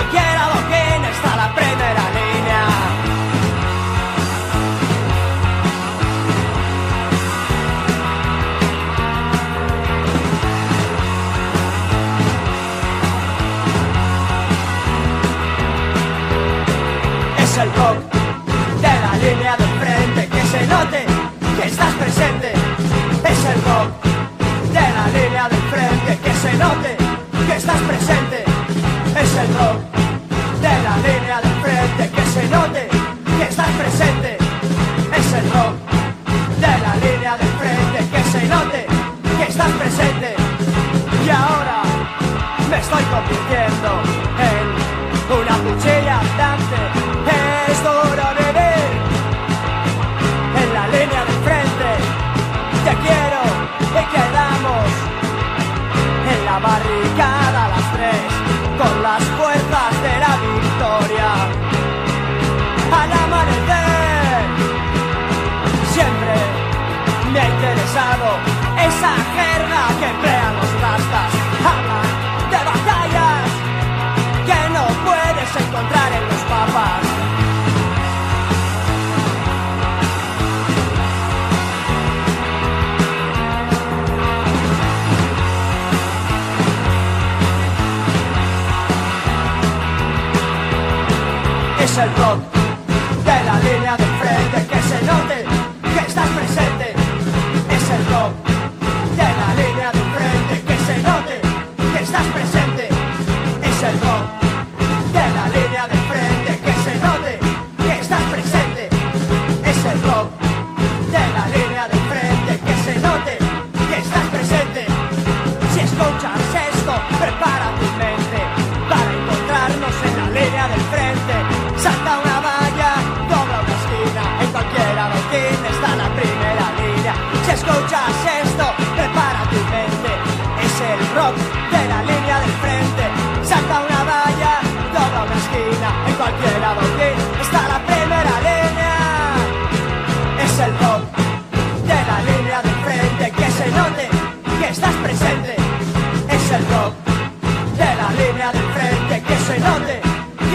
esquina, en cualquier adoquín está la primera línea. Es el rock de la línea del frente, que se note que estás presente. Es el rock de la línea del frente, que se note que estás presente. Estoy convirtiendo en una cuchilla andante. Es duro vivir en la línea del frente. Te quiero y quedamos en la barricada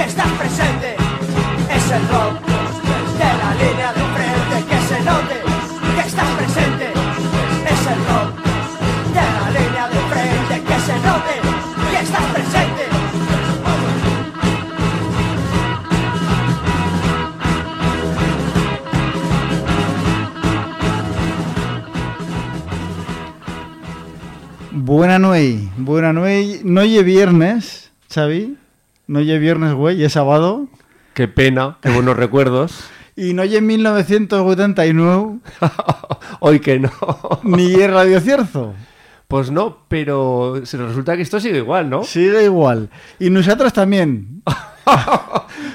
estás presente. Es el rock de la línea del frente que se note que estás presente. Es el rock de la línea del frente que se note que estás presente. Buena noche, buena noche. No lle viernes, Xavi. No lle viernes, güey, es sábado. Qué pena, qué buenos recuerdos. Y no lle 1989, Hoy que no. ni lle Radio Cierzo. Pues no, pero se resulta que esto sigue igual, ¿no? Sigue igual. Y nosotros también.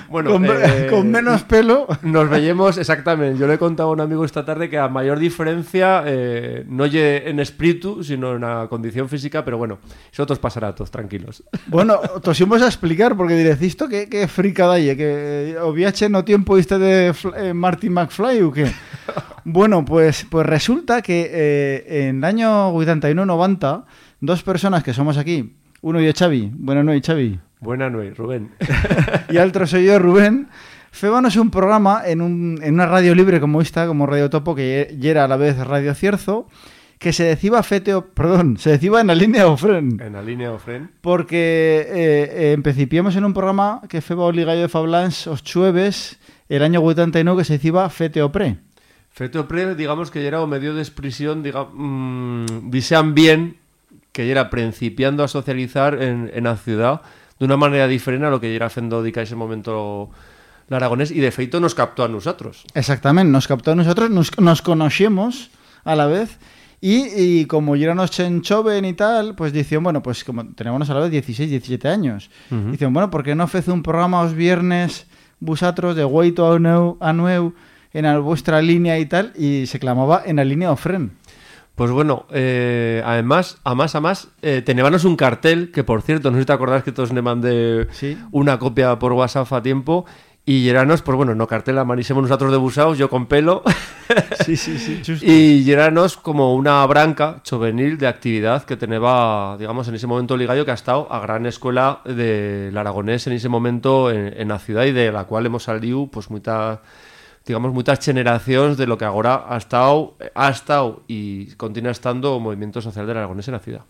Bueno, con, eh, con menos pelo. Nos veíamos exactamente. Yo le he contado a un amigo esta tarde que a mayor diferencia, eh, no en espíritu, sino en la condición física, pero bueno, eso os pasará a todos, tranquilos. Bueno, tosimos a explicar, porque diréis, ¿esto qué, qué fricada hay? ¿Que o viaje no tiempo viste de eh, Marty McFly o qué? bueno, pues, pues resulta que eh, en el año 81-90, dos personas que somos aquí, uno y Xavi, bueno, no, y Xavi, Buena noche, Rubén. y otro soy yo, Rubén, Fébanos un programa en, un, en una radio libre como esta, como Radio Topo, que era a la vez Radio Cierzo, que se decía feteo, perdón, se decía en la línea Ofren. En la línea Ofren. Porque eh, eh, empecipiamos en un programa que feba obligallo de Fablans os chueves el año 89 que se decía Feteo Pre. Feto Pre, digamos que ya era o medio de expresión, digamos, mm, visean bien que ya era principiando a socializar en, en la ciudad de una manera diferente a lo que era haciendo dica ese momento l'aragonès i de feito nos captó a nosaltres. Exactamente, nos captó a nosotros, nos, nos conocemos a la vez y, y como ya éramos en joven y tal, pues dicen, bueno, pues como tenemos a la vez 16, 17 años, dicen, bueno, ¿por qué no fez un programa los viernes vosotros de Guaito a Nueu, a Nueu en la vuestra línea y tal? Y se clamaba en la línea Ofren. Pues bueno, eh, además, a más a más, eh, teníamos un cartel, que por cierto, no sé si te acordás que todos me mandé Sí. una copia por WhatsApp a tiempo, y eranos, pues bueno, no cartel, amanisemos nosotros de busaos, yo con pelo, Sí, sí, sí. justo. y eranos como una branca juvenil de actividad que tenía, digamos, en ese momento Ligallo, que ha estado a gran escuela del aragonés en ese momento en, en la ciudad y de la cual hemos salido, pues, muchas digamos, muchas generaciones de lo que ahora ha estado, ha estado y continúa estando o movimiento social del aragonés en la ciudad.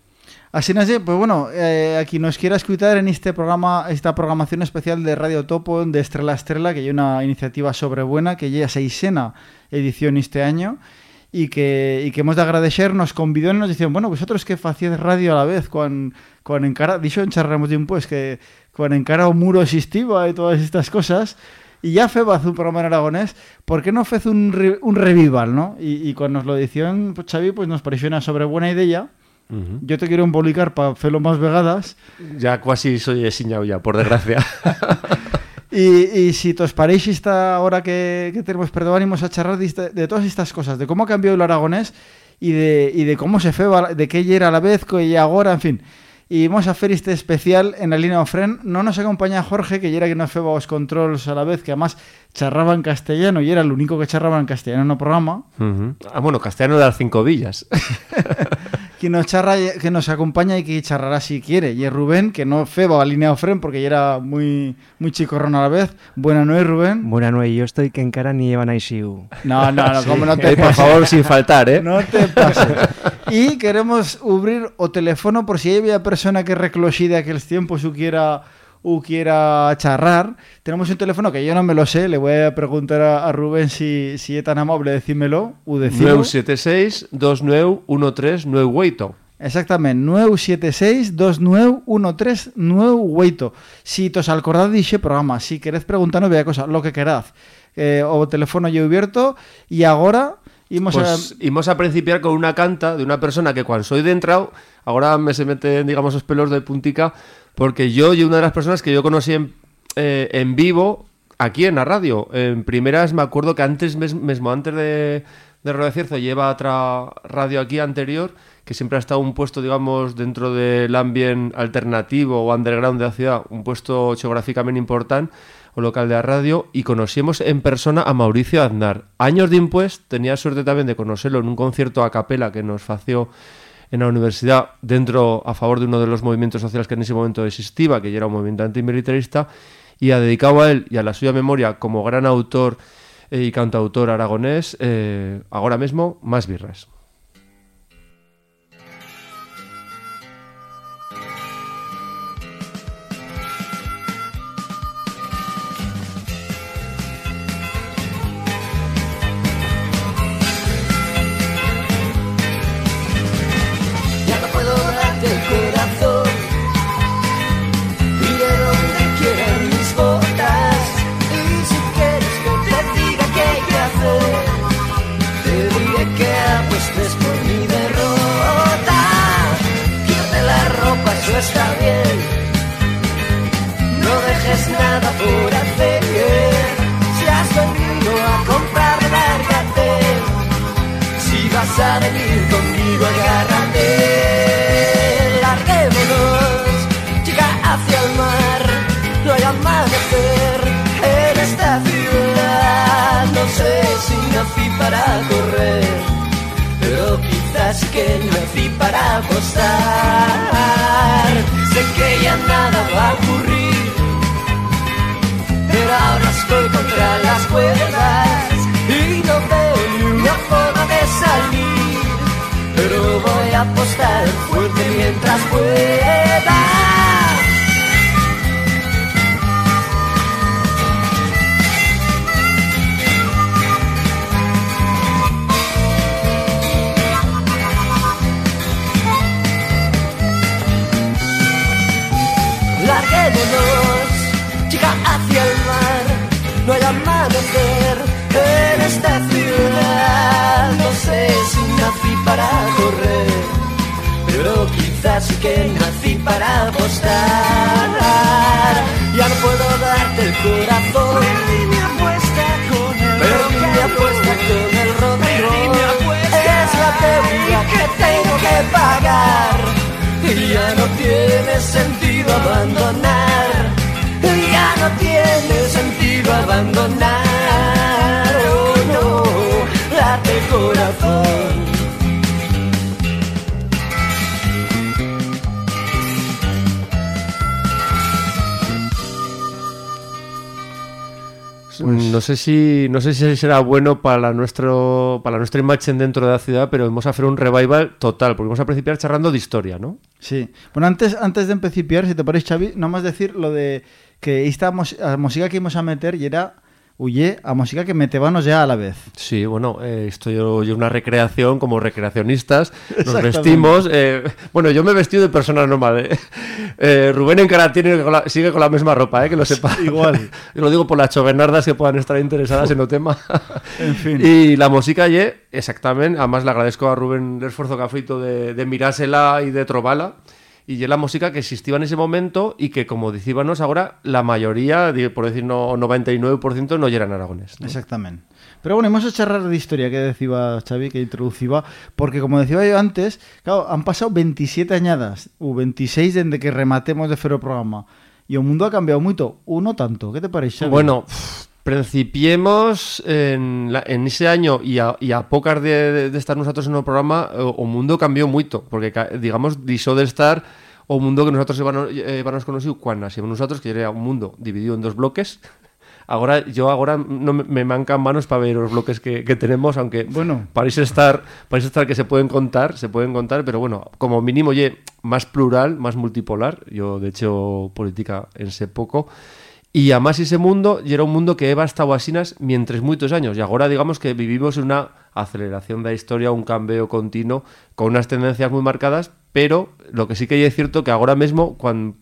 Así sé, pues bueno, eh, aquí nos quiera escuchar en este programa, esta programación especial de Radio Topo de Estrella a Estrella, que hay una iniciativa sobrebuena que ya seisena edición este año y que, y que hemos de agradecer, nos convidó y nos dicen, bueno, vosotros que facíais radio a la vez, cuando, cuando encara, dicho en charremos de un pues, que cuando encara un muro existiva y todas estas cosas, y ya hacer un programa en aragonés, ¿por qué no fez un, re- un revival, no? Y, y cuando nos lo decían, pues Xavi, pues nos pareció una sobrebuena idea. Yo te quiero embolicar para hacerlo más vegadas. Ya casi soy esiñado ya, por desgracia. Y, y si os parece esta hora que, que tenemos, perdón, ánimos a charlar de, todas estas cosas, de cómo ha cambiado el aragonés y de, y de cómo se fue, de qué era a la vez, que y ahora, en fin. Y vamos a hacer este especial en la línea Ofren. No nos acompaña Jorge, que ya era que no fue los controls a la vez, que además charraba en castellano y era el único que charraba en castellano en el programa. Ah, bueno, castellano de las cinco villas. Que nos, charra, que nos acompaña y que charrará si quiere. Y es Rubén, que no feba a línea Ofren porque ya era muy, muy chicorrón a la vez. Buena noche, Rubén. Buena noche, yo estoy que encara ni llevan siu. No, no, no, como no te Eh, por favor, sin faltar, ¿eh? No te pases. Y queremos abrir o teléfono por si hay persona que recloxí de aquellos tiempos o quiera, o quiera charrar. Tenemos un teléfono que yo no me lo sé, le voy a preguntar a, a Rubén si, si es tan amable decímelo o decirlo. 976 2913 98. Exactamente, 976 2913 98. Si tos acordad de ese programa, si queréis preguntarnos, vea cosa, lo que queráis. Eh, o teléfono yo abierto y ahora Pues a... íbamos a principiar con una canta de una persona que cuando soy de entrado, ahora me se meten, digamos, los pelos de puntica, porque yo y una de las personas que yo conocí en, eh, en vivo aquí en la radio. En primeras me acuerdo que antes, mismo antes de, de Radio Cierzo, lleva otra radio aquí anterior, que siempre ha estado un puesto, digamos, dentro del ambiente alternativo o underground de la ciudad, un puesto geográficamente importante o local de la radio y conocimos en persona a Mauricio Aznar. Años de impuesto, tenía suerte también de conocerlo en un concierto a capela que nos fació en la universidad dentro a favor de uno de los movimientos sociales que en ese momento existía, que era un movimiento antimilitarista, y ha dedicado a él y a la suya memoria como gran autor eh, y cantautor aragonés, eh, ahora mismo, más birras. Vas a venir conmigo, agárrate. Larguémonos, chica, hacia el mar. No hay amanecer en esta ciudad. No sé si nací para correr, pero quizás que nací para apostar. Sé que ya nada va a ocurrir pero ahora estoy contra las cuerdas y no veo salir. Pero voy a apostar fuerte mientras pueda. Larguémonos, chica, hacia el mar. No así que nací para apostar. Ya no puedo darte el corazón. Perdí mi apuesta con el Perdí mi apuesta con el roll. Es la deuda que tengo que pagar. Y ya no tiene sentido abandonar. Ya no tiene sentido abandonar. No sé si no sé si será bueno para nuestro para nuestra imagen dentro de la ciudad, pero vamos a hacer un revival total, porque vamos a principiar charlando de historia, ¿no? Sí. Bueno, antes, antes de empezar, si te parece, Xavi, nomás decir lo de que esta música que íbamos a meter y era, huye, a música que metebanos ya a la vez. Sí, bueno, eh, esto yo, yo una recreación como recreacionistas, nos vestimos. eh, bueno, yo me he vestido de persona normal. eh. Eh, Rubén en cara la- sigue con la misma ropa, eh, que lo sepa. Igual. Yo lo digo por las chovenardas que puedan estar interesadas en el tema. En fin. Y la música, ye, exactamente. Además, le agradezco a Rubén el esfuerzo que ha feito de, de mirársela y de trobarla. Y ye la música que existía en ese momento y que, como decíbanos ahora, la mayoría, por decir no 99%, no eran aragones. ¿no? Exactamente. Pero bueno, vamos a charlar de historia que decía Xavi, que introducía, porque como decía yo antes, claro, han pasado 27 añadas, o 26 desde que rematemos de el programa, y el mundo ha cambiado mucho, uno tanto, ¿qué te parece, Xavi? Bueno, principiemos en, la- en ese año y a, y a pocas de, de- de estar nosotros en el programa, o, o mundo cambió mucho, porque digamos, disó de estar o mundo que nosotros íbamos eh, íbamos conocido cuando nacimos nosotros, que era un mundo dividido en dos bloques. Ahora, yo ahora no me, me mancan manos para ver los bloques que, que tenemos, aunque Bueno. parece estar, parece estar que se pueden contar, se pueden contar, pero bueno, como mínimo, oye, más plural, más multipolar. Yo, de hecho, política en sé poco. Y además ese mundo era un mundo que heba estado asinas mientras muchos años. Y ahora digamos que vivimos una aceleración de la historia, un cambio continuo, con unas tendencias muy marcadas, pero lo que sí que es cierto que ahora mismo, cuando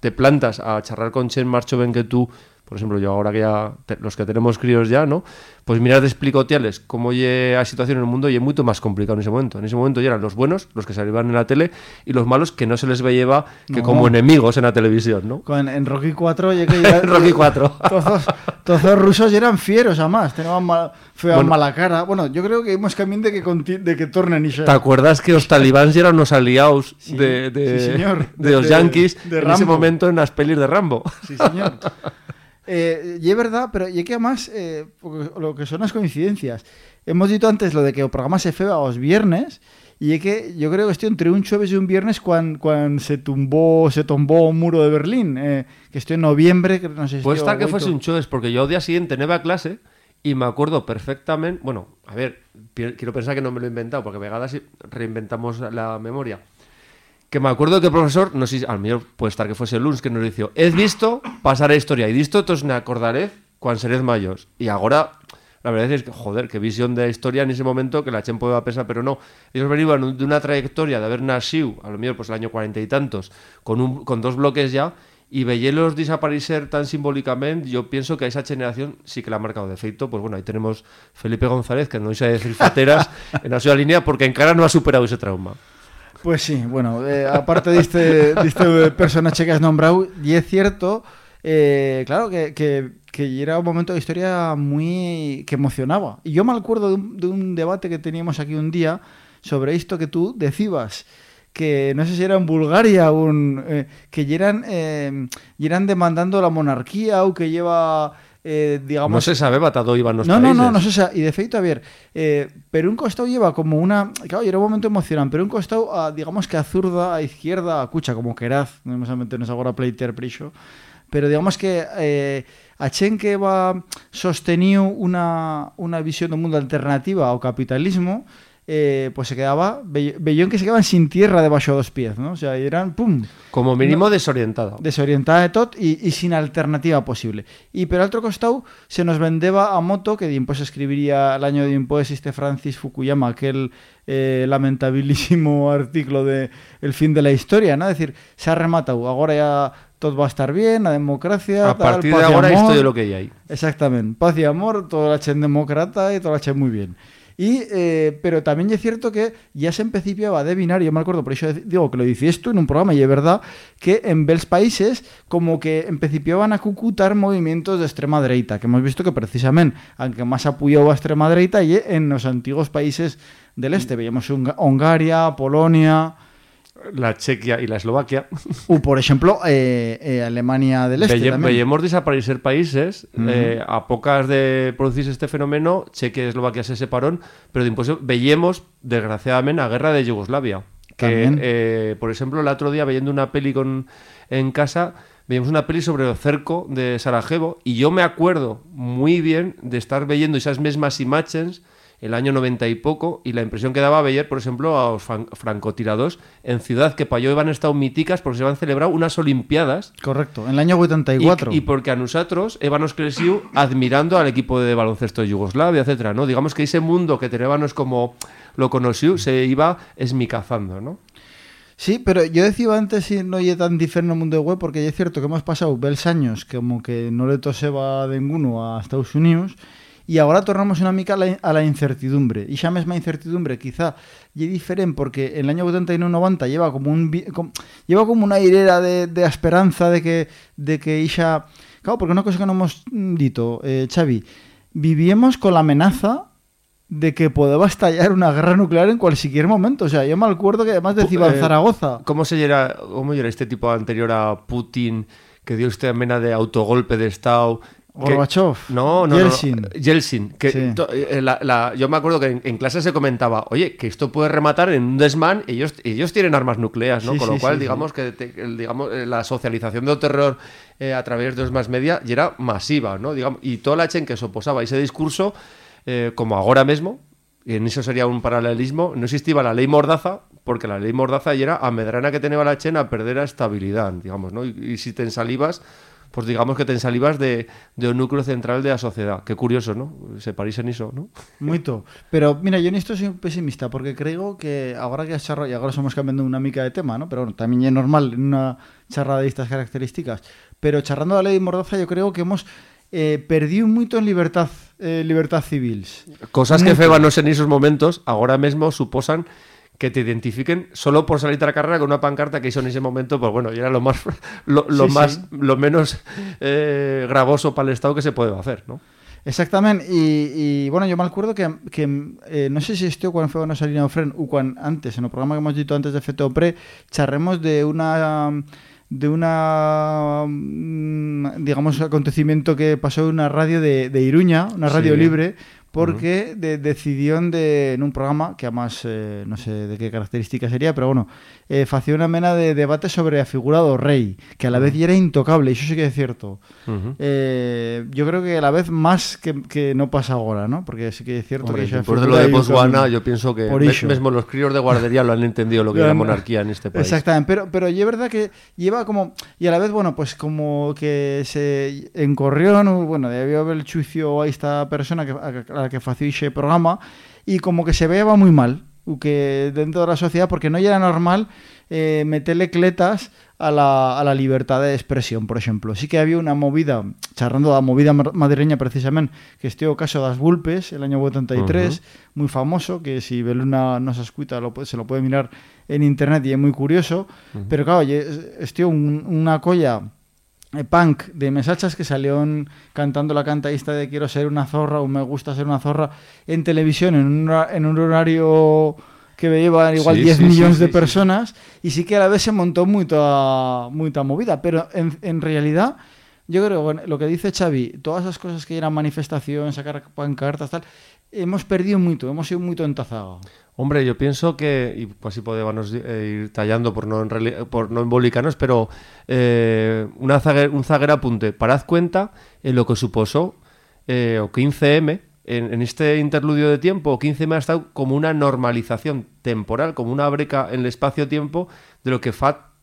te plantas a charlar con Chen más joven que tú, por ejemplo, yo ahora que ya, te- los que tenemos críos ya, ¿no? Pues mirar de explicotiales cómo lle la situación en el mundo y es mucho más complicado en ese momento. En ese momento ya eran los buenos, los que salían en la tele, y los malos que no se les veía que No. como enemigos en la televisión, ¿no? Con- en Rocky 4 llegué ya- Rocky 4. Todos, todos los rusos ya eran fieros, además. Tenían mal, Bueno. mala cara. Bueno, yo creo que hemos camino de que, de que tornen y se... ¿Te acuerdas que los talibans eran los aliados Sí, de, de- sí, señor. de los De- yankees de en ese momento en las pelis de Rambo? Sí, señor. Eh, y es verdad, pero y que además, eh, lo que son las coincidencias. Hemos dicho antes lo de que el programa se fue a los viernes, y es que yo creo que estoy entre un jueves y un viernes cuando se tumbó se tumbó un muro de Berlín, eh, que estoy en noviembre, que no sé si Puede estar que fuese un jueves, porque yo al día siguiente no iba a clase y me acuerdo perfectamente. Bueno, a ver, quiero pensar que no me lo he inventado, porque vegadas reinventamos la memoria. Que me acuerdo que el profesor, no sé si al mejor puede estar que fuese el lunes, que nos dijo: He visto pasar a historia y visto, entonces me acordaré cuando seréis mayores. Y ahora, la verdad es que, joder, qué visión de la historia en ese momento que la Chen puede pensar, pero no. Ellos venían de una trayectoria de haber nacido, a lo mejor pues el año cuarenta y tantos, con, un, con dos bloques ya, y veyelos desaparecer tan simbólicamente, yo pienso que a esa generación sí que la ha marcado de feito. Pues bueno, ahí tenemos Felipe González, que no hice decir fateras en la suya línea, porque en cara no ha superado ese trauma. Pues sí, bueno, eh, aparte de este, de este personaje que has nombrado, y es cierto, eh, claro, que, que, que era un momento de historia muy... que emocionaba. Y yo me acuerdo de un, de un debate que teníamos aquí un día sobre esto que tú decías, que no sé si era en Bulgaria un, eh, que eran, eh, eran demandando la monarquía o que lleva... eh, digamos, No se sabe batado iban los no, no, países. no, no sé, o sea, y de feito, a ver, eh, pero un costado lleva como una, claro, era un momento emocionante, pero un costado, a, digamos que a zurda, a izquierda, a cucha, como queraz, no vamos a meternos agora a pleitear prixo, pero digamos que eh, a chen que va sostenido una, una visión do mundo alternativa ao capitalismo, eh, pues se quedaba, vellón que se quedaban sin tierra debaixo dos pies, ¿no? O sea, eran, pum, Como mínimo desorientado. desorientada de tot y, y sin alternativa posible. Y pero al otro costado se nos vendeba a moto que después escribiría el año de después este Francis Fukuyama, aquel eh, lamentabilísimo artículo de El fin de la historia, ¿no? Es decir, se ha rematado, ahora ya todo va a estar bien, la democracia, A partir paz de ahora esto de lo que hay ahí. Exactamente, paz y amor, toda la chen demócrata y toda la chen muy bien. Y, eh, pero también es cierto que ya se empecipiaba a adivinar, yo me acuerdo, por eso digo que lo dices tú en un programa, y es verdad que en Bels países como que empecipiaban a cucutar movimientos de extrema derecha, que hemos visto que precisamente, aunque más apoyó a extrema derecha, y en los antiguos países del este, veíamos Hungaria, Polonia, La Chequia y la Eslovaquia. o por ejemplo, eh, eh, Alemania del este Velle- también. Veíamos desaparecer países eh, a pocas de producirse este fenómeno, Chequia y Eslovaquia se separaron, pero después veíamos, desgraciadamente, a guerra de Yugoslavia. Que, por ejemplo, el otro día, viendo una peli con, en casa, veíamos una peli sobre el cerco de Sarajevo y yo me acuerdo muy bien de estar viendo esas mismas imágenes el año 90 y poco y la impresión que daba ver, por ejemplo, a los fran- francotirados en ciudad que para yo iban estado míticas porque se van celebrado unas olimpiadas Correcto, en el año y, 84. y porque a nosotros crecido admirando al equipo de baloncesto de Yugoslavia, etcétera, ¿no? Digamos que ese mundo que teníamos como lo conoció se iba esmicazando, ¿no? Sí, pero yo decía antes si no es tan diferente el mundo web porque es cierto que hemos pasado bels años como que no le toseba de ninguno a Estados Unidos y ahora tornamos una mica a la, incertidumbre. Y esa misma incertidumbre quizá y diferente porque en el año 89-90 lleva como un lleva como una hilera de, de esperanza de que de que Isha... Claro, porque una cosa que no hemos dito, eh, Xavi, vivíamos con la amenaza de que podía estallar una guerra nuclear en cualquier momento. O sea, yo me acuerdo que además decía Eh, Zaragoza. ¿Cómo se era, cómo era este tipo anterior a Putin que dio esta mena de autogolpe de Estado? Que- Gorbachev, No, no, Yeltsin. no. Yeltsin. Que Sí. to- eh, la- la- yo me acuerdo que en, en clase se comentaba, oye, que esto puede rematar en un desmán, ellos, ellos tienen armas nucleares, ¿no? Sí, Con sí, lo cual, digamos que te- digamos, eh, la socialización del terror eh, a través de los más media ya era masiva, ¿no? Digamos, y toda la gente que se oposaba a ese discurso, eh, como ahora mismo, y en eso sería un paralelismo, no existía la ley Mordaza, porque la ley Mordaza ya era a medrana que tenía la chen a perder a estabilidad, digamos, ¿no? Y, y si te ensalivas, pues digamos que te ensalivas de, de un núcleo central de la sociedad. Qué curioso, ¿no? Se parís en eso, ¿no? Moito. Pero mira, yo en esto soy un pesimista porque creo que ahora que has charrado, y ahora somos cambiando una mica de tema, ¿no? Pero bueno, también es normal en una charrada de estas características. Pero charrando la ley de Mordaza, yo creo que hemos eh, perdido mucho en libertad, eh, libertad civils. Cosas que Mucho. febanos en esos momentos ahora mismo suposan que te identifiquen solo por salir a la carrera con una pancarta que hizo en ese momento, pues bueno, y era lo más lo, lo Sí, más sí. lo menos eh, gravoso para el Estado que se puede hacer, ¿no? Exactamente, y, y, bueno, yo me acuerdo que, que eh, no sé si esto cuando fue una salida de Fren o cuando antes, en el programa que hemos dicho antes de Feto Pre, charremos de una de una mm, digamos acontecimiento que pasó en una radio de, de Iruña, una radio Sí. libre, porque de, decidió de, en un programa que además eh, no sé de qué característica sería, pero bueno, eh, hacía una mena de debate sobre a figura do rey, que a la vez ya era intocable, y eso sí que es cierto. Ujú. Eh, yo creo que a la vez más que, que no pasa ahora, ¿no? Porque sí que es cierto Hombre, que después de lo de Botswana, yo pienso que Por mismo los críos de guardería lo han entendido lo que es la monarquía en este país. Exactamente, pero, pero es verdad que lleva como, y a la vez, bueno, pues como que se encorrió, ¿no? bueno, debió haber el chuicio a esta persona que, a la que ese programa, y como que se veía muy mal, u que dentro de la sociedad, porque no era normal eh, meterle cletas a la, a la libertad de expresión, por ejemplo. Sí que había una movida, charrando de la movida madrileña precisamente, que este o caso das Vulpes, el año 83, muy famoso, que si Beluna no se escucha, lo, se lo puede mirar en internet y es muy curioso. Pero claro, este un- una colla punk de mesachas que salieron cantando la cantaísta de quiero ser una zorra o me gusta ser una zorra en televisión en un, en un horario que veían igual Sí, 10 sí, millones sí, de personas y sí que a la vez se montó mucha, mucha movida pero en, en realidad yo creo bueno, lo que dice Xavi todas esas cosas que eran manifestación sacar pancartas tal hemos perdido mucho hemos sido muy entazados Hombre, yo pienso que, y así podemos eh, ir tallando por no, por no embolicarnos, pero eh, un zaguer apunte. Parad cuenta en lo que supuso eh, o 15M, en, en este interludio de tiempo, o 15M ha estado como una normalización temporal, como una breca en el espacio-tiempo de lo que FAT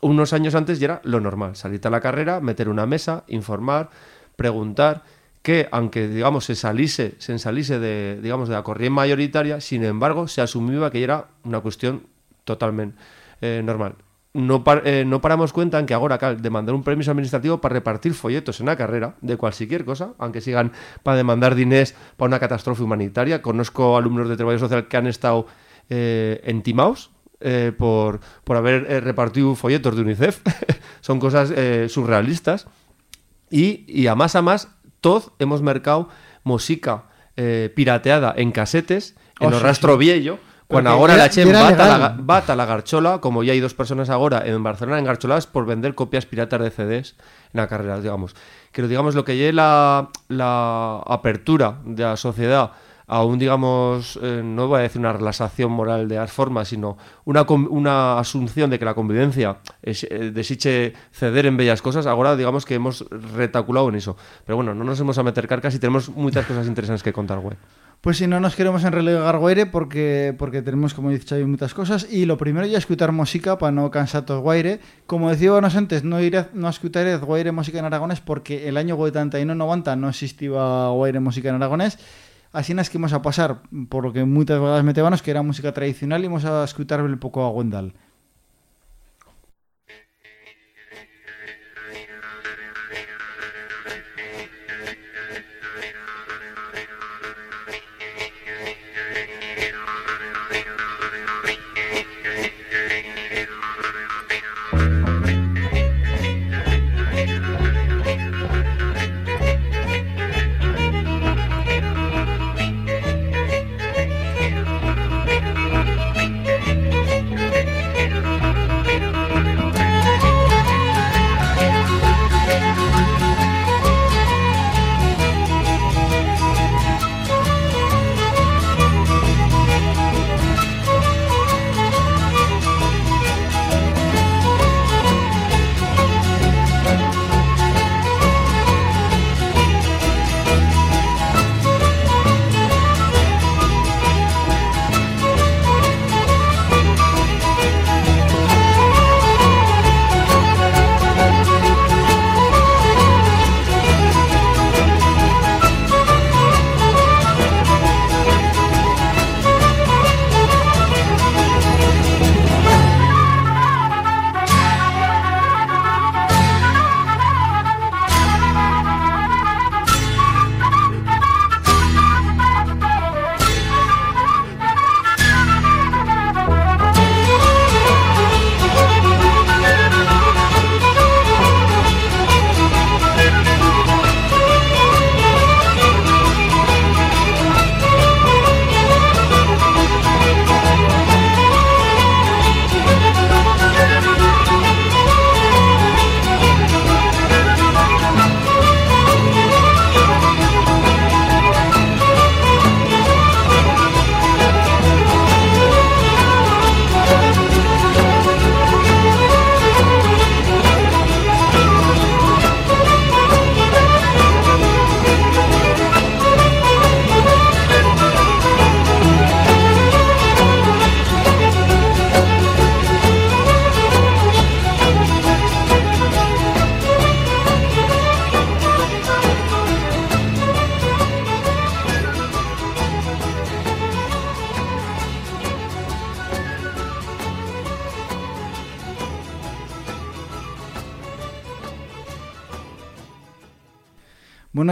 unos años antes ya era lo normal. Salirte a la carrera, meter una mesa, informar, preguntar, que aunque digamos se salise, se ensalise de, digamos, de la corriente mayoritaria, sin embargo, se asumía que era una cuestión totalmente eh, normal. no, eh, no paramos cuenta en que ahora cal demandar un permiso administrativo para repartir folletos en la carrera de cualquier cosa, aunque sigan para demandar diners para una catástrofe humanitaria. Conozco alumnos de trabajo social que han estado eh, entimados eh, por, por haber repartido folletos de UNICEF. Son cosas surrealistas. Y, y a más a más, todos hemos mercado música eh, pirateada en casetes, en Oh, los sí, rastro sí. viejo. Cuando ahora era- la Chen bata la, bata la garchola, como ya hay dos personas ahora en Barcelona engarcholadas por vender copias piratas de CDs en la carrera, digamos. Que digamos lo que lleve la, la apertura de la sociedad a un, digamos, eh, no voy a decir una relasación moral de las formas, sino una, una asunción de que la convivencia es, eh, ceder en bellas cosas, ahora digamos que hemos retaculado en eso. Pero bueno, no nos hemos a meter carcas y tenemos muchas cosas interesantes que contar, güey. Pues si no nos queremos enrelegar guaire porque, porque tenemos, como dice Xavi, muchas cosas. Y lo primero ya escuchar música para no cansar todos guaire. Como decíamos antes, no iré no escucharé guaire música en aragonés porque el año 89-90 no existía guaire música en aragonés. Así es que vamos a pasar por lo que muchas veces metebanos, que era música tradicional, y vamos a escuchar un poco a Wendell.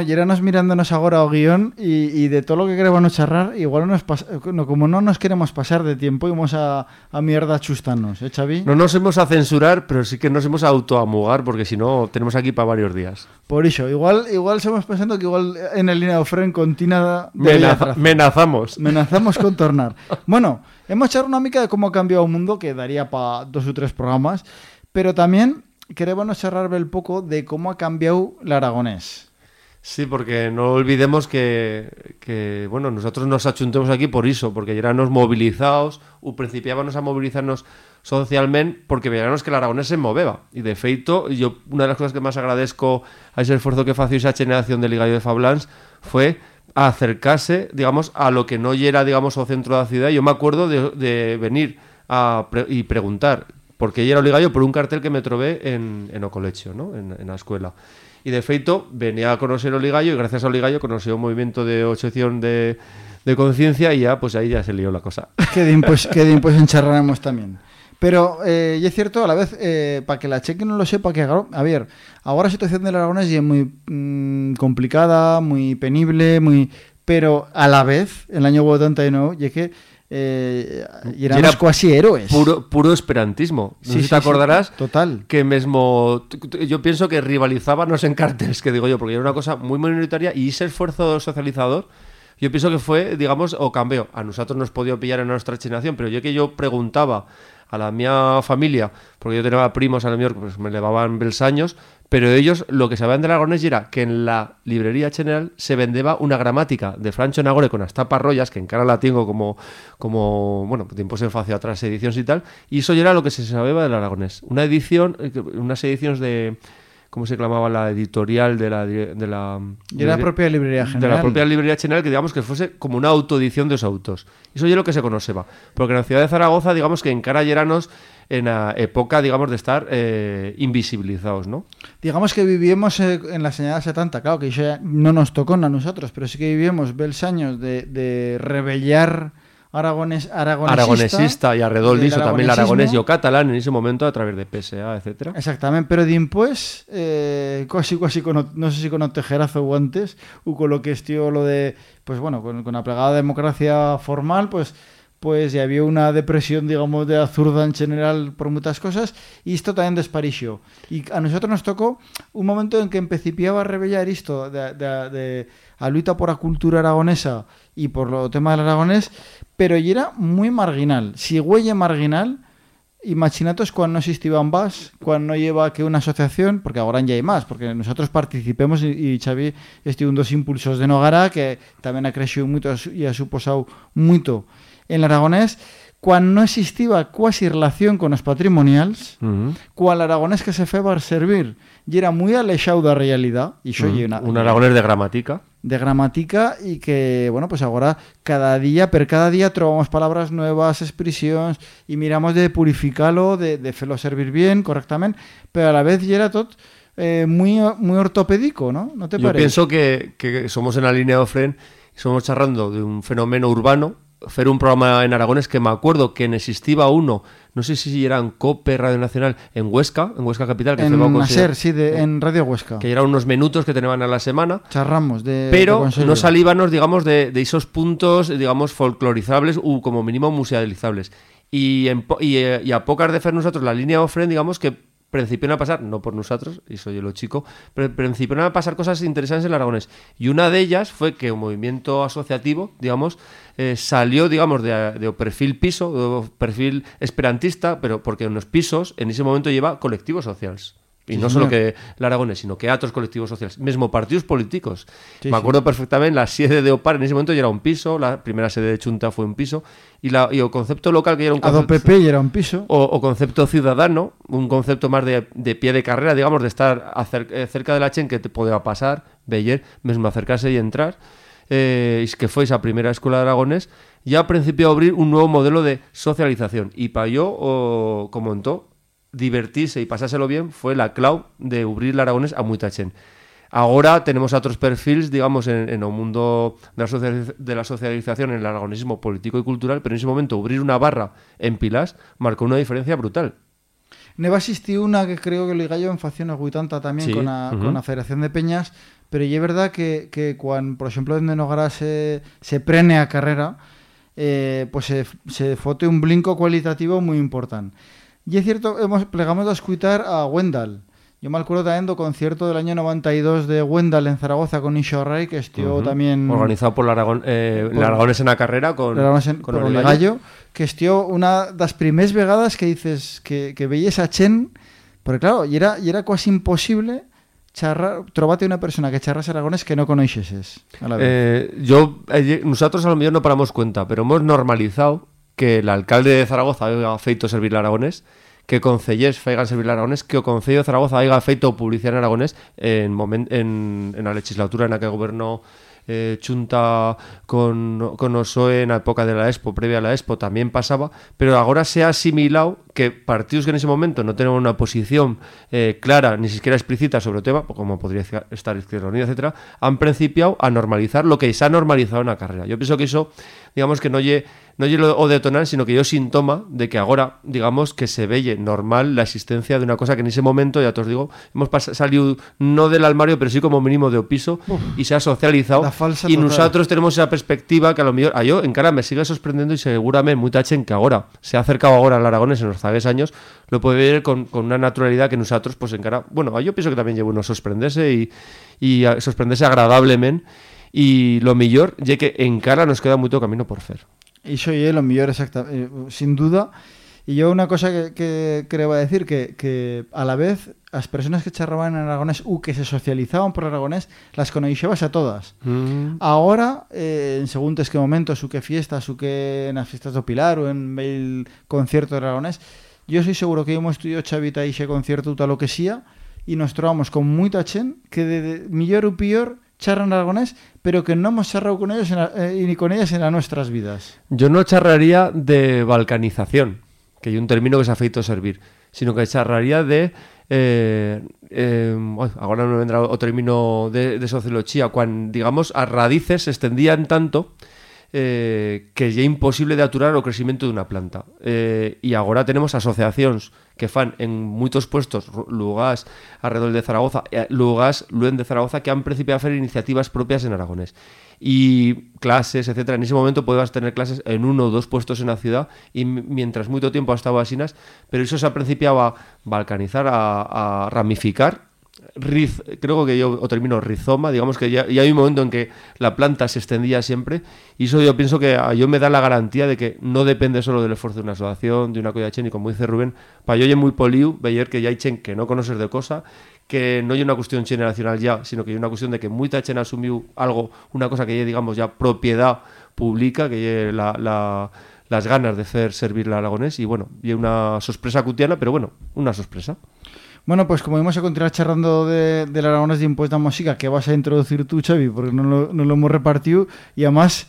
Bueno, mirándonos agora ao guion y, de todo lo que queremos charrar, igual nos pas- no, como no nos queremos pasar de tiempo, íbamos a, a mierda chustanos, ¿eh, Xavi? No nos hemos a censurar, pero sí que nos hemos a autoamugar, porque si no, tenemos aquí para varios días. Por eso, igual igual estamos pensando que igual en el línea de Fren continua de Menaza- atraso. menazamos. Menazamos con tornar. Bueno, hemos echado una mica de cómo ha cambiado el mundo, que daría para dos o tres programas, pero también queremos charlar un poco de cómo ha cambiado el aragonés. Sí, porque no olvidemos que, bueno, nosotros nos achuntemos aquí por eso, porque éramos movilizados, o principiábamos a movilizarnos socialmente porque veíamos que el aragonés se moveba. Y de feito, yo una de las cosas que más agradezco a ese esfuerzo que fació esa generación del Ligallo de Fablans fue acercarse, digamos, a lo que no era, digamos, o centro de la ciudad. Yo me acuerdo de, de venir a pre- y preguntar por qué era o Ligallo por un cartel que me trobé en, en ¿no? en, en la escuela. Y de feito, venía a conocer o Ligallo y gracias ao Ligallo conocí un movimiento de obxección de, conciencia y ya, pues ahí ya se lió la cosa. Que din, pues, que pues encharraremos también. Pero, eh, y es cierto, a la vez, eh, para que la cheque no lo sepa, que a ver, ahora la situación del Aragonés es muy mm, complicada, muy penible, muy... Pero a la vez, el año 89, y es que eh, y éramos era casi héroes. Puro, puro esperantismo. No Sí, sé si sí, te sí, acordarás total. que t- yo pienso que rivalizábamos en carteles, que digo yo, porque era una cosa muy minoritaria y ese esfuerzo socializador yo pienso que fue, digamos, o cambió. A nosotros nos podía pillar en nuestra generación, pero yo que yo preguntaba a la mía familia, porque yo tenía primos a la mejor, pues me llevaban bels años, pero ellos lo que sabían del aragonés era que en la librería general se vendeba una gramática de Francho Nagore con las tapas rollas, que en cara la tengo como, como bueno, tiempos en hacia atrás ediciones y tal, y eso ya era lo que se sabía del aragonés. Una edición, eh, unas ediciones de... ¿Cómo se clamaba la editorial de la... De la propia librería de general. la propia librería general que digamos que fuese como una autoedición de los autos. Eso ya es lo que se conoceba. Porque en la ciudad de Zaragoza, digamos que en cara lleranos en la época, digamos, de estar eh, invisibilizados, ¿no? Digamos que vivíamos eh, en la señal 70, claro, que eso ya no nos tocó a nosotros, pero sí que vivíamos bels años de, de rebellar aragones, aragonesista. Aragonesista y de eso también el aragonés o catalán en ese momento a través de PSA, etcétera. Exactamente, pero después, eh, casi, casi con, no sé si con o tejerazo o antes, o con lo que estió lo de, pues bueno, con, con la plegada democracia formal, pues pues ya había una depresión, digamos, de azurda en general por muchas cosas, y esto también despareció. Y a nosotros nos tocó un momento en que empecipiaba a rebellar esto de, de, de a por la cultura aragonesa y por lo tema del aragonés, pero y era muy marginal. Si huelle marginal, Imaginatos cuando no existían VAS, cuando no lleva que una asociación, porque ahora ya hay más, porque nosotros participemos y, y Xavi estuvo en dos impulsos de Nogara que también ha crecido mucho y ha suposado mucho en el aragonés, cuando no existía casi relación con los patrimoniales, Ujú. cuando el aragonés que se fue a servir y era muy alejado de la realidad, y eso Ujú. ye una, Un aragonés de gramática. de gramática y que, bueno, pues ahora cada día, per cada día trobamos palabras nuevas, expresiones y miramos de purificarlo, de, de hacerlo servir bien, correctamente, pero a la vez era todo eh, muy, muy ortopédico, ¿no? ¿No te Yo parece? pienso que, que somos en la línea de Ofren somos charlando de un fenómeno urbano. Hacer un programa en Aragones que me acuerdo que existía uno, no sé si era en COPE, Radio Nacional, en Huesca, en Huesca Capital, que En Naser, sí, de, en Radio Huesca. que eran unos minutos que tenían a la semana. Charramos de... pero no salíbanos, digamos, de, de esos puntos, digamos, folclorizables u como mínimo musealizables. Y, en eh, y a pocas de hacer nosotros la línea Ofren, digamos, que principian a pasar, no por nosotros, y soy yo lo chico, pero principian a pasar cosas interesantes en el Aragonés. Y una de ellas fue que un movimiento asociativo, digamos, eh, salió, digamos, de, de perfil piso, de perfil esperantista, pero porque en los pisos en ese momento lleva colectivos sociales. Y Sí, no solo señor. que el Aragonés, sino que otros colectivos sociales, mismo partidos políticos. Sí, Me sí. acuerdo perfectamente, la sede de OPAR en ese momento ya era un piso, la primera sede de Chunta fue un piso, y, la, y el concepto local que ya era un concepto, PP y era un piso. o, o concepto ciudadano, un concepto más de, de pie de carrera, digamos, de estar acer- eh, cerca de la chen que te podía pasar, veyer, mismo acercarse y entrar, eh, y que fue esa primera escuela de Aragonés, ya principio a abrir un nuevo modelo de socialización. Y para yo, o, como en todo, divertirse y pasárselo bien fue la clau de abrir el Aragonés a chen. Ahora tenemos otros perfiles, digamos, en, en el mundo de la, de la socialización, en el aragonesismo político y cultural, pero en ese momento abrir una barra en Pilas marcó una diferencia brutal. Ne va existir una que creo que lo yo en facción 80 también Sí, con, la, con la Federación de Peñas, pero es verdad que, que cuando, por ejemplo, en Nogara se, se prene a carrera, eh, pues se, se fote un blinco cualitativo muy importante. Y es cierto, hemos, plegamos a escuchar a Wendell. Yo me acuerdo también del concierto del año 92 de Wendell en Zaragoza con Isho Ray, que estuvo Ujú. también... Organizado por Aragón, eh, Por- Aragones en la carrera con, en- con por Oligallo. Oligallo, que estió una de las primeras vegadas que dices que, que veías a Chen, porque claro, y era, y era casi imposible charrar, trobate una persona que charrase aragonés que no conoixeses. A la vez. Eh, yo, eh, nosotros a lo mejor no paramos cuenta, pero hemos normalizado que el alcalde de Zaragoza haya feito servir aragonés, que concellés feigan servir aragonés, que o Concello de Zaragoza haya feito publicidad en aragonés en, en, en la legislatura en la que gobernó eh, Chunta con, con Osoe en la época de la Expo, previa a la Expo, también pasaba, pero ahora se ha asimilado que partidos que en ese momento no tenían una posición eh, clara, ni siquiera explícita sobre el tema, como podría estar Izquierda Unida, etcétera, han principiado a normalizar lo que se ha normalizado en la carrera. Yo pienso que eso, digamos que no lle, no yo o detonar, sino que yo síntoma de que ahora, digamos, que se veye normal la existencia de una cosa que en ese momento, ya te os digo, hemos salido no del armario, pero sí como mínimo de piso y se ha socializado. la falsa y total. nosotros tenemos esa perspectiva que a lo mejor, a yo encara me sigue sorprendiendo y seguramente muy tachen que ahora se ha acercado ahora al Aragones en los zagues años, lo puede ver con, con una naturalidad que nosotros, pues encara, bueno, a yo pienso que también llevo uno sorprenderse y, y a- sorprenderse agradablemente. Y lo mejor, ya que encara nos queda mucho camino por hacer. Iso é lo mellor exacta, eh, sin duda. E yo unha cosa que, que creo decir que, que a la vez as persoas que charraban en aragonés ou que se socializaban por aragonés las coneixebas a todas. Ahora, eh, en según tes que momentos, ou que fiestas, ou que nas fiestas do Pilar ou en el concierto de aragonés, yo soy seguro que hemos estudiado chavita e xe concierto tal o que sea e nos trovamos con moita chen que de, de millor ou pior charran aragonés, pero que non hemos charrado con ellos en la- eh, ni con ellas en nuestras vidas. Yo no charraría de balcanización, que hay un término que se ha feito servir, sino que charraría de... Eh, eh, ahora no vendrá o término de, de sociología, cuando, digamos, as raíces se extendían tanto eh, que ya imposible de aturar o crecimiento de una planta. Eh, y ahora tenemos asociaciones que fan en muchos puestos, lugares alrededor de Zaragoza, eh, lugares luen de Zaragoza, que han principiado a hacer iniciativas propias en aragonés. Y clases, etcétera. En ese momento podías tener clases en uno o dos puestos en la ciudad y mientras mucho tiempo ha estado asinas, pero eso se ha principiado a balcanizar, a ramificar riz- creo que yo o termino rizoma, digamos que ya, ya hay un momento en que la planta se extendía siempre y eso yo pienso que a yo me da la garantía de que no depende solo del esfuerzo de una asociación, de una colla chen y como dice Rubén, para yo oye muy poliu, ver que ya hay chen que no conoces de cosa, que no hay una cuestión generacional ya, sino que hay una cuestión de que mucha chen asumió algo, una cosa que ya digamos ya propiedad pública, que la, la- las ganas de hacer servir la aragonés y bueno, y una sorpresa cutiana, pero bueno, una sorpresa. Bueno, pues como vamos a continuar charrando de, del Aragones de Impuesta Música, que vas a introducir tú, Xavi, porque no lo, no lo hemos repartido, y además,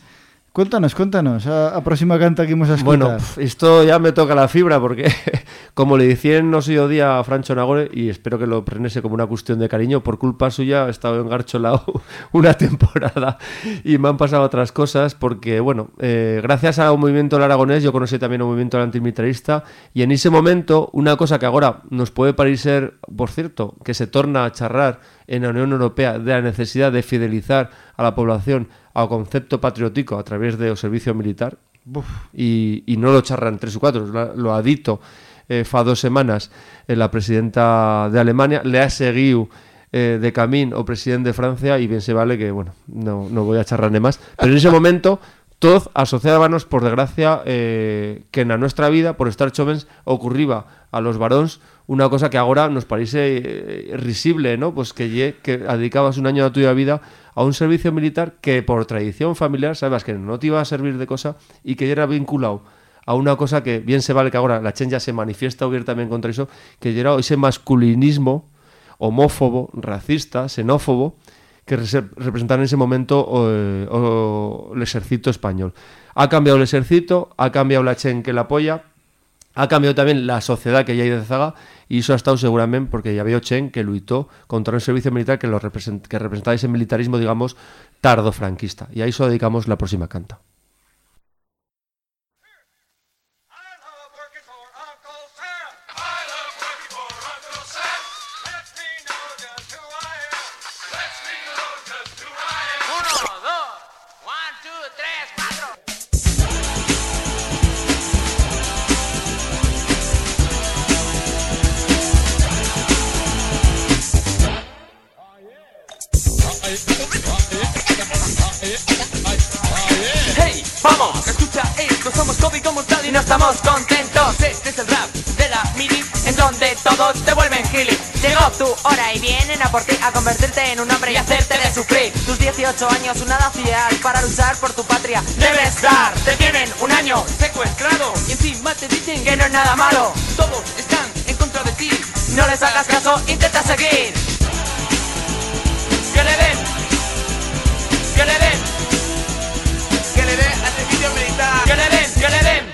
cuéntanos, cuéntanos, a, a próxima canta que íbamos a. Bueno, esto ya me toca la fibra porque, como le decían no soy día a Francho Nagore, y espero que lo prenese como una cuestión de cariño, por culpa suya he estado engarcholado una temporada y me han pasado otras cosas porque, bueno, eh, gracias al movimiento del aragonés yo conocí también un movimiento antimilitarista y en ese momento una cosa que ahora nos puede parecer, por cierto, que se torna a charrar en la Unión Europea de la necesidad de fidelizar a la población ao concepto patriótico a través do servicio militar, Buf. y, y no lo charran tres o cuatro, lo, lo ha dito eh, fa dos semanas eh, la presidenta de Alemania, le ha seguido eh, de camín o presidente de Francia y bien se vale que, bueno, no, no voy a charrar de más, pero en ese momento todos asociábamos, por desgracia, eh, que en la nuestra vida, por estar jóvenes, ocurriba a los varones una cosa que ahora nos parece eh, risible, ¿no? Pues que, dedicabas un año de tu vida a un servicio militar que por tradición familiar sabes que no te iba a servir de cosa y que ya era vinculado a una cosa que bien se vale que ahora la Chen ya se manifiesta abiertamente contra eso, que era ese masculinismo homófobo, racista, xenófobo, que rese- representaban en ese momento eh, el ejército español. Ha cambiado el ejército, ha cambiado la Chen que la apoya, ha cambiado también la sociedad que ya hay de Zaga y eso ha estado seguramente porque ya había Chen que luitó contra un servicio militar que, lo que representaba ese militarismo, digamos, tardo franquista. Y a eso dedicamos la próxima canta. Escucha esto, somos código mortal y no estamos contentos. Este es el rap de la mini, en donde todos te vuelven gili. Llegó tu hora y vienen a por ti a convertirte en un hombre y hacerte de sufrir. Tus 18 años, una edad ideal para luchar por tu patria. Debes dar, te tienen un año secuestrado y encima te dicen que no es nada malo. Todos están en contra de ti. No les hagas caso, intenta seguir. Que le den, que le den, que le den militar. Que le den, que le den.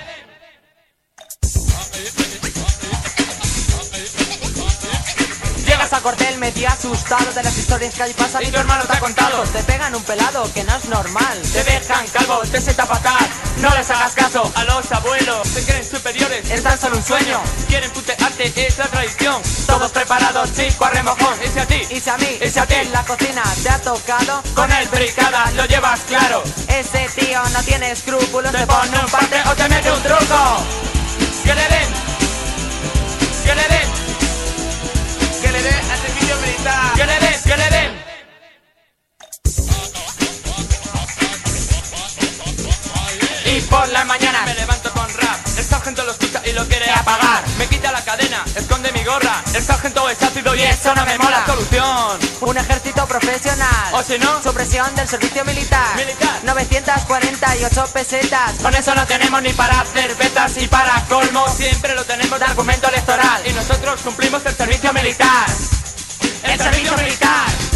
Llegas al cuartel, me Y asustado de las historias que allí pasan Y tu hermano te ha contado. Te pegan un pelado que no es normal Te dejan calvo, te sienta fatal. No les hagas caso a los abuelos. Se creen superiores, Es tan solo un sueño quieren putearte, es la tradición. Todos preparados, chico a remojón. Y si a ti, Y si a mí y si a ti, en la cocina te ha tocado con el bricada lo llevas claro. Ese tío no tiene escrúpulos Te pone un parte o te mete un truco. Que le den, Que le den, que le den. Y por la mañana me levanto con rap. El sargento lo escucha y lo quiere apagar. Me quita la cadena, esconde mi gorra. El sargento es ácido y eso no me mola. Solución. Un ejército profesional O si no, Supresión del servicio militar Militar. 948 pesetas Con eso no tenemos ni para cervezas y para colmo siempre lo tenemos de argumento electoral y nosotros cumplimos el servicio militar. El servicio militar.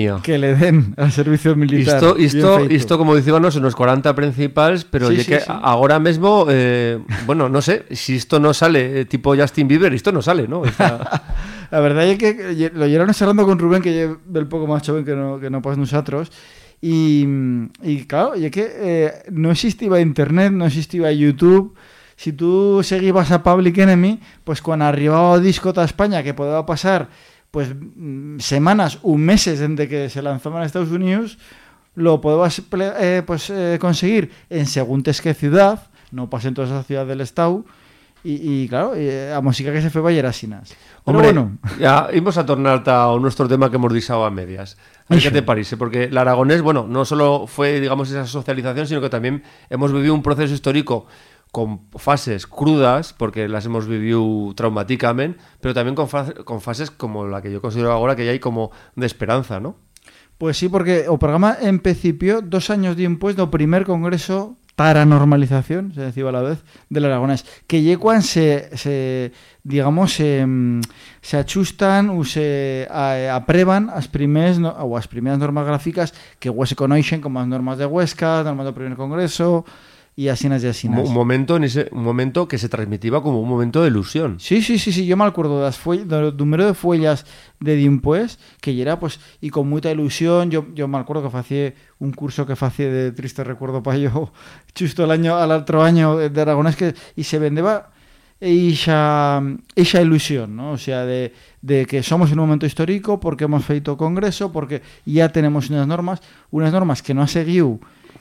Mía. Que le den al servicio militar. Isto, isto, isto, como dicíamos, son los 40 principales, pero Sí, sí, que sí. ahora mismo, eh, bueno, no sé, si esto no sale eh, tipo Justin Bieber, esto no sale, ¿no? Está- La verdad es que lo llevaron hablando con Rubén, que es el poco más joven que no, que no pas nosotros. Y, y claro, y es que eh, no existía internet, no existía YouTube. Si tú seguibas a Public Enemy, pues cuando arribaba o disco a España, que podía pasar pues mm, semanas o meses desde que se lanzaba en Estados Unidos, lo podías ple- eh, pues, eh, conseguir en según tes qué ciudad, no pasa en toda esa ciudad del Estado, y, y, claro, eh, a música que se fue Bayer asinas. Hombre, bueno, ya íbamos a tornar a nuestro tema que hemos disado a medias. A ver. ¿Qué te parece? Porque el aragonés, bueno, no solo fue, digamos, esa socialización, sino que también hemos vivido un proceso histórico con fases crudas, porque las hemos vivido traumáticamente, pero también con, fa- con fases como la que yo considero ahora que ya hay como de esperanza, ¿no? Pues sí, porque o programa en principio dos años después do primer congreso para normalización, se decía a la vez, del aragonés, que lle cuan se, se digamos, se, mm, se achustan ou se aprueban as primers, no, ou as primeras normas gráficas que se conoixen como as normas de Huesca, normas do primer congreso, e asinas Un, asinas. un momento en ese un momento que se transmitía como un momento de ilusión. Sí, sí, sí, sí, yo me acuerdo das do número de fuellas de Dimpués que era pues y con mucha ilusión, yo, yo me acuerdo que hacía un curso que hacía de triste recuerdo para yo justo el año al otro año de Aragonés que y se vendeba esa, esa ilusión, ¿no? O sea, de, de que somos en un momento histórico porque hemos feito congreso, porque ya tenemos unas normas, unas normas que no ha seguido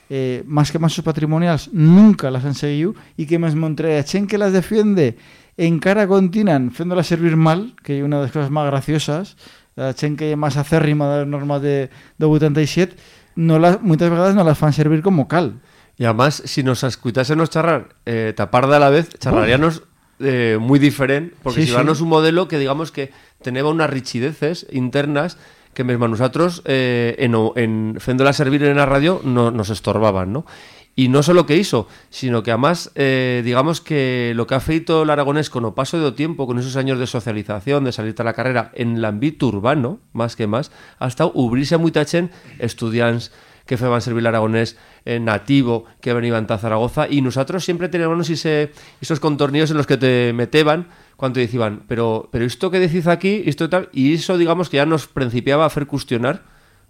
eh, más que masos patrimoniales nunca las han seguido y que a chen que las defiende en cara continan féndolas servir mal, que é unha das cosas máis graciosas, a chen que é máis acérrima das normas de, do 87, no las, moitas veces non las fan servir como cal. Y además, si nos escuchásemos charrar eh, taparda a la vez, charlaríamos eh, muy diferente, porque Sí, si sí. un modelo que digamos que tenía unas richideces internas que mesmo nosotros eh, en, en féndola servir en la radio no, nos estorbaban, ¿no? Y no solo que hizo, sino que además, eh, digamos que lo que ha feito el aragonés con o paso do tiempo, con esos años de socialización, de salir a la carrera en el ámbito urbano, más que más, ha estado ubrirse a mucha chen estudiantes que feban servir el aragonés eh, nativo, que venían a Zaragoza, y nosotros siempre teníamos ese, esos contornillos en los que te meteban cuando decían, pero, pero esto que decís aquí, esto tal, y eso digamos que ya nos principiaba a hacer cuestionar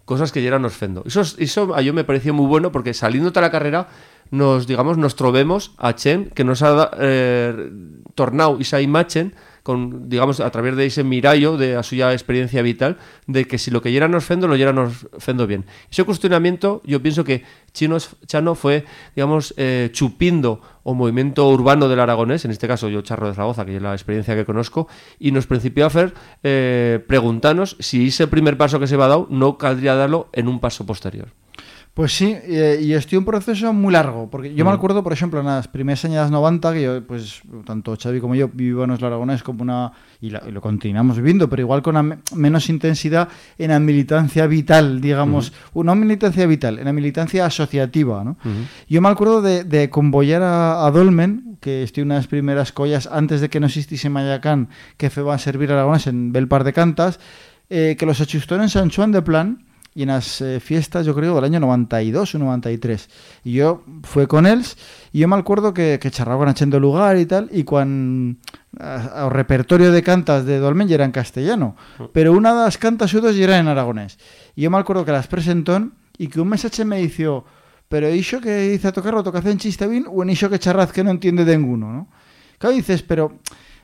cosas que ya nos fendo. Eso, es- eso a yo me pareció muy bueno porque saliendo de la carrera nos, digamos, nos trovemos a Chen que nos ha eh, tornado esa imagen con, digamos, a través de ese mirallo de a suya experiencia vital, de que si lo que nos fendo, lo nos fendo bien. Ese cuestionamiento, yo pienso que Chinos Chano fue, digamos, eh, chupindo o movimiento urbano del aragonés, en este caso yo Charro de Zaragoza, que es la experiencia que conozco, y nos principió a hacer eh, preguntarnos si ese primer paso que se va a dar no caldría darlo en un paso posterior. Pues sí, eh, y estoy un proceso muy largo, porque yo me Mm. acuerdo, por ejemplo, en las primeras años 90, que yo, pues, tanto Xavi como yo vivíamos el aragonés como una, y, la- y lo continuamos viviendo, pero igual con una menos intensidad en la militancia vital, digamos, una militancia vital, en la militancia asociativa, ¿no? Yo me acuerdo de, de convoyar a, a Dolmen, que estoy unas primeras collas antes de que no existiese Mayacán, que fue a servir aragonés en Belpar de Cantas, eh, que los achustó en San Juan de Plan, y en las eh, fiestas, yo creo, del año 92 o 93. Y yo fue con ells y yo me acuerdo que, que charraban echando lugar y tal, y cuando el repertorio de cantas de Dolmen ya era en castellano, pero una de las cantas suyas ya era en aragonés. Y yo me acuerdo que las presentó y que un mensaje me dijo, pero ¿iso que dice a tocar lo toca en chiste bien o en iso que charraz que no entiende de ninguno, ¿no? Claro, dices, pero...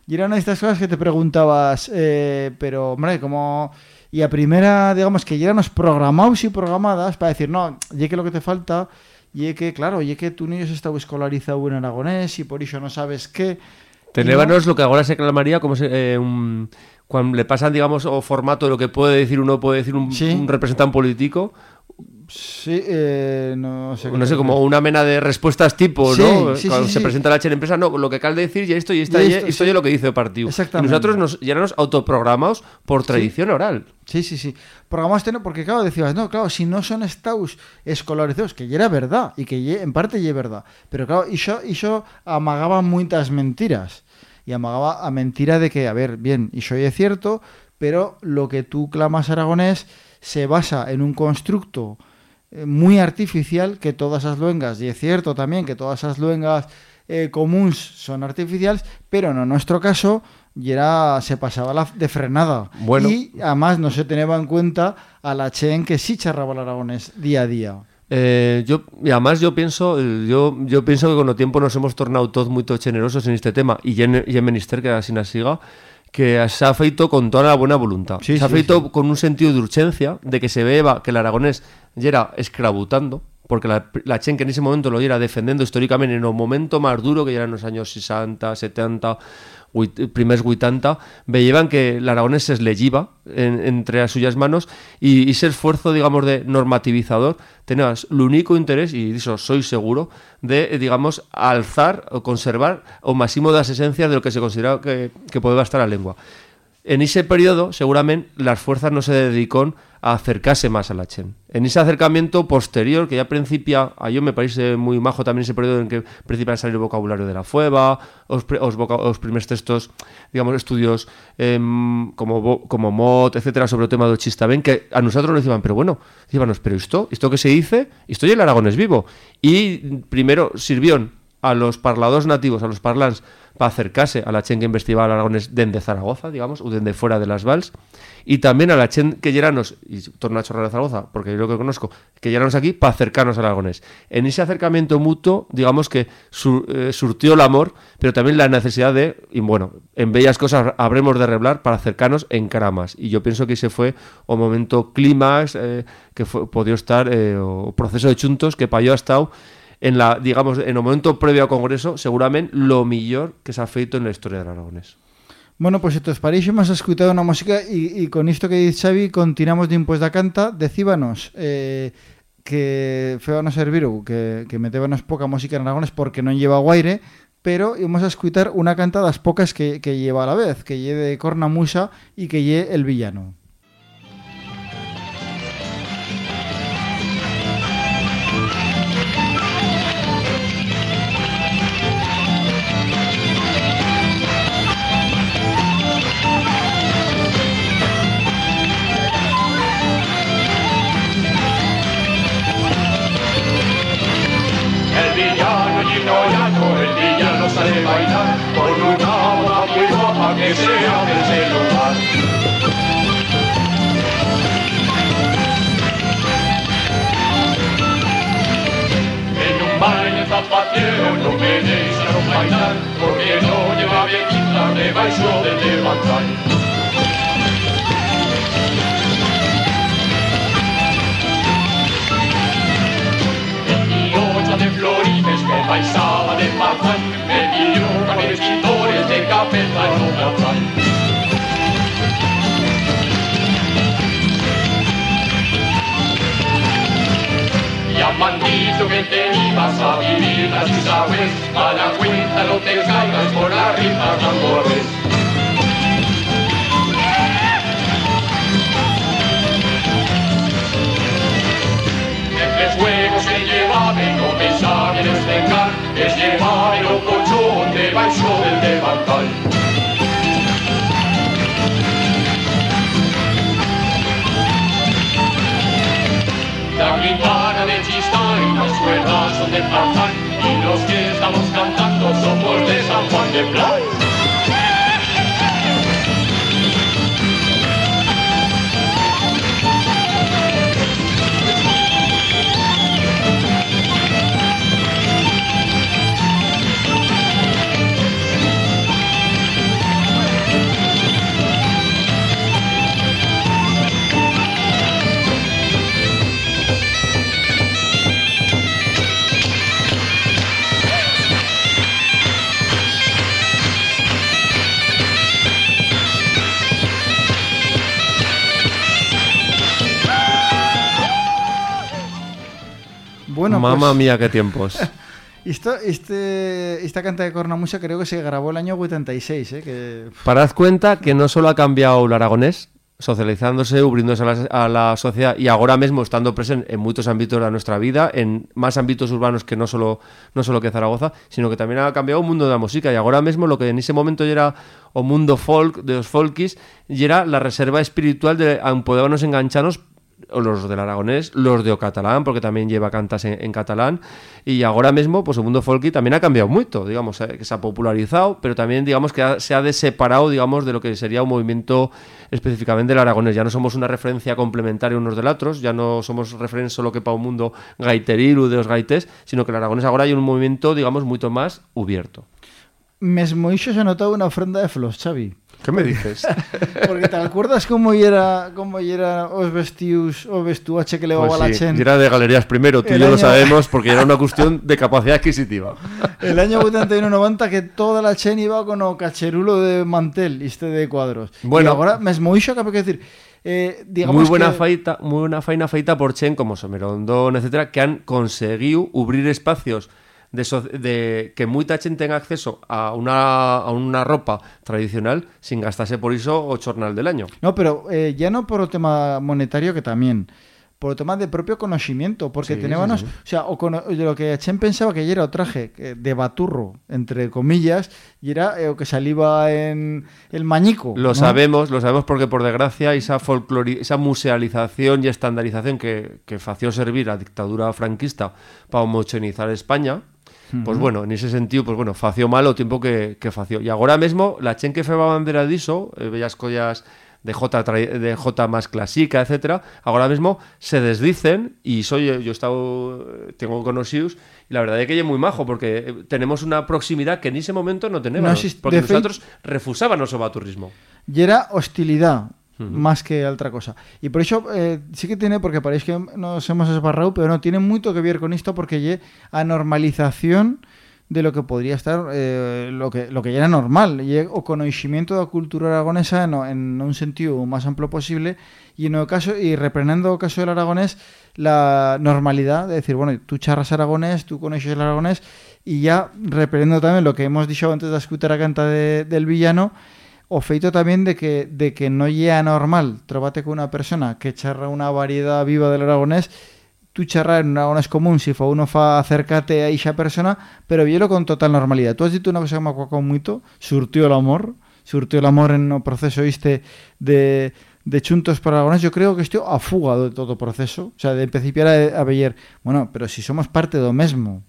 Y era una de estas cosas que te preguntabas, eh, pero, hombre, como... Y a primera, digamos, que ya éramos programados y programadas para decir, no, y que lo que te falta, y que, claro, y que tu niño se está escolarizado en aragonés y por eso no sabes qué. Tenébanos lo que ahora se clamaría como se, eh, un- cuando le pasan, digamos, o formato de lo que puede decir uno, puede decir un, Sí. un representante político, Sí, eh, no sé. no sé, como una mena de respuestas tipo, Sí, ¿no? sí, Cuando sí, se presenta la H en empresa, no, lo que cal decir y esto y esta Y y esto, esto, sí. es lo que dice el partido. Exactamente. Y nosotros nos, ya nos autoprogramamos por tradición oral. Sí, sí, sí. Programados tener, porque claro, decías, no, claro, si no son estados escolarizados, que ya era verdad, y que en parte ya es verdad, pero claro, iso, iso amagaba muchas mentiras, y amagaba a mentira de que, a ver, bien, iso ya es cierto, pero lo que tú clamas aragonés se basa en un constructo muy artificial que todas esas luengas, y es cierto también que todas esas luengas eh, comuns son artificiales, pero en nuestro caso y era, se pasaba la, de frenada. Bueno. Y además no se tenía en cuenta a la Chen que sí charraba el aragonés día a día. Eh, yo, y además yo pienso, eh, yo, yo pienso que con el tiempo nos hemos tornado todos muy generosos en este tema y en, y en Minister que así nos siga que se ha feito con toda la buena voluntad. Sí, se ha sí, feito sí. con un sentido de urgencia de que se vea que el aragonés ya era escravutando, porque la, la Chen que en ese momento lo era defendiendo históricamente en un momento más duro que ya eran los años 60, 70, huit- primers 80, veían que el aragonés se le lleva en- entre las suyas manos y ese esfuerzo, digamos, de normativizador tenía el único interés, y eso soy seguro, de, eh, digamos, alzar o conservar o máximo de las esencias de lo que se considera que, que podía estar la lengua. En ese periodo, seguramente, las fuerzas no se dedicó a acercarse más a la Chen. En ese acercamiento posterior, que ya principia, a yo me parece muy majo también ese periodo en que principia a salir el vocabulario de la fueva, os, pre- os, primeros textos, digamos, estudios em, como, como Mott, etcétera, sobre el tema del chistaben, que a nosotros nos decían, pero bueno, decíamos, pero esto, esto que se dice, esto ya el Aragón es vivo. Y primero sirvió a los parladores nativos, a los parlants, para acercarse a la chen que investigaba el aragonés dende Zaragoza, digamos, o dende fuera de las Vals, y también a la chen que lleranos, y torno a chorrar de Zaragoza, porque yo lo que conozco, que lleranos aquí para acercarnos al aragonés. En ese acercamiento mutuo, digamos que eh, surtió el amor, pero también la necesidad de, y bueno, en bellas cosas habremos de reblar para acercarnos en caramas. Y yo pienso que ese fue o momento clímax eh, que fue, podía estar, eh, o proceso de chuntos que para yo ha estado en la, digamos, en el momento previo al Congreso, seguramente lo mejor que se ha feito en la historia del Aragonés. Bueno, pues si os parece, hemos escuchado una música y, con esto que dice Xavi, continuamos de impuesta canta. Decíbanos eh, que febanos servir que, que metébanos poca música en Aragones porque no lleva guaire, pero íbamos a escuchar una canta de las pocas que, que lleva a la vez, que lleve de Cornamusa y que lleve el villano. Villano ya Llano, el villano sale a bailar con una boda muy guapa que sea de ese lugar. En un baile zapatero no me dejaron bailar porque no lleva bien quinta de debaixo de levantar. Baixaba de Pazán, me pilló con escritores de. Y han maldito que te ibas a vivir las sabes, a la cuenta no te caigas por la rima tambores. Juegos que llevaba y no pensaba en estencar, es llevar el colchón debaixo del delantal. La guitarra de Chistán las cuerdas son de Tarzán y los que estamos cantando somos de San Juan de Plan. Bueno, Mamma pues, mía, qué tiempos. esto, este, esta canta de cornamusa creo que se grabó el año 86, ¿eh? Que, Parad cuenta que no solo ha cambiado el aragonés, socializándose, abriéndose a la, a la sociedad y ahora mismo estando presente en muchos ámbitos de nuestra vida, en más ámbitos urbanos que no solo, no solo que Zaragoza, sino que también ha cambiado el mundo de la música y ahora mismo lo que en ese momento ya era o mundo folk, de los folkis, y era la reserva espiritual de aun podernos engancharnos o los del aragonés, los de catalán, porque también lleva cantas en, catalán, y ahora mismo, pues el mundo folky también ha cambiado mucho, digamos, eh, que se ha popularizado, pero también, digamos, que ha- se ha deseparado, digamos, de lo que sería un movimiento específicamente del aragonés. Ya no somos una referencia complementaria unos del otros, ya no somos referencia solo que para un mundo gaiteril o de los gaités, sino que el aragonés ahora hay un movimiento, digamos, mucho más abierto. Mesmo iso xa notou unha ofrenda de flos, Xavi. Que me dices? Porque te acuerdas como era como era os vestius, o vestuache que levaba pois pues sí, la Chen. Era de galerías primero, tú y yo año... lo sabemos porque era una cuestión de capacidad adquisitiva. El año 81-90 que toda la Chen iba con o cacherulo de mantel, este de cuadros. Bueno, y agora mesmo iso que que decir, eh, digamos muy buena que... faita, muy buena faina feita por Chen como Somerondón, etcétera, que han conseguido abrir espacios de, so- de que mucha gente tenga acceso a una, a una ropa tradicional sin gastarse por eso o jornal del año. No, pero eh, ya no por el tema monetario que también, por el tema de propio conocimiento, porque Sí, teníamos, sí, sí. o sea, o cono- de lo que Chen pensaba que ya era o traje eh, de baturro, entre comillas, y era eh, o que salía en el mañico. Lo ¿no? sabemos, lo sabemos porque por desgracia esa folclori esa musealización y estandarización que, que fació servir a dictadura franquista para homogeneizar España, pues bueno, en ese sentido, pues bueno, fació mal o tiempo que, que fació. Y ahora mismo, la chen que feba bandera diso, eh, bellas collas de J, de J más clásica, etcétera, ahora mismo se desdicen y soy yo he estado tengo conocidos y la verdad es que es muy majo porque eh, tenemos una proximidad que en ese momento no tenemos No porque nosotros refusábamos el baturismo. Y era hostilidad, más que otra cosa. Y por eso eh, sí que tiene, porque parece que nos hemos esbarrado, pero no, tiene mucho que ver con esto porque lle a normalización de lo que podría estar, eh, lo, que, lo que ya era normal, lle o conocimiento da cultura aragonesa no, en un sentido más amplio posible y en el caso, y reprendiendo el caso del aragonés, la normalidad de decir, bueno, tú charras aragonés, tú conoces el aragonés, y ya reprendiendo también lo que hemos dicho antes de escuchar a canta de- del villano, o feito tamén de que, de que non lle é anormal trobate con unha persona que charra unha variedade viva del aragonés tú charrar en un aragonés común se si fa uno fa acércate a esa persona pero vielo con total normalidade tú has dito unha cosa que me acuaco moito surtió o amor surtió o amor en o proceso este de de chuntos para Aragonés, yo creo que estou afugado de todo o proceso. O sea, de principiar a, a veller, bueno, pero si somos parte do mesmo.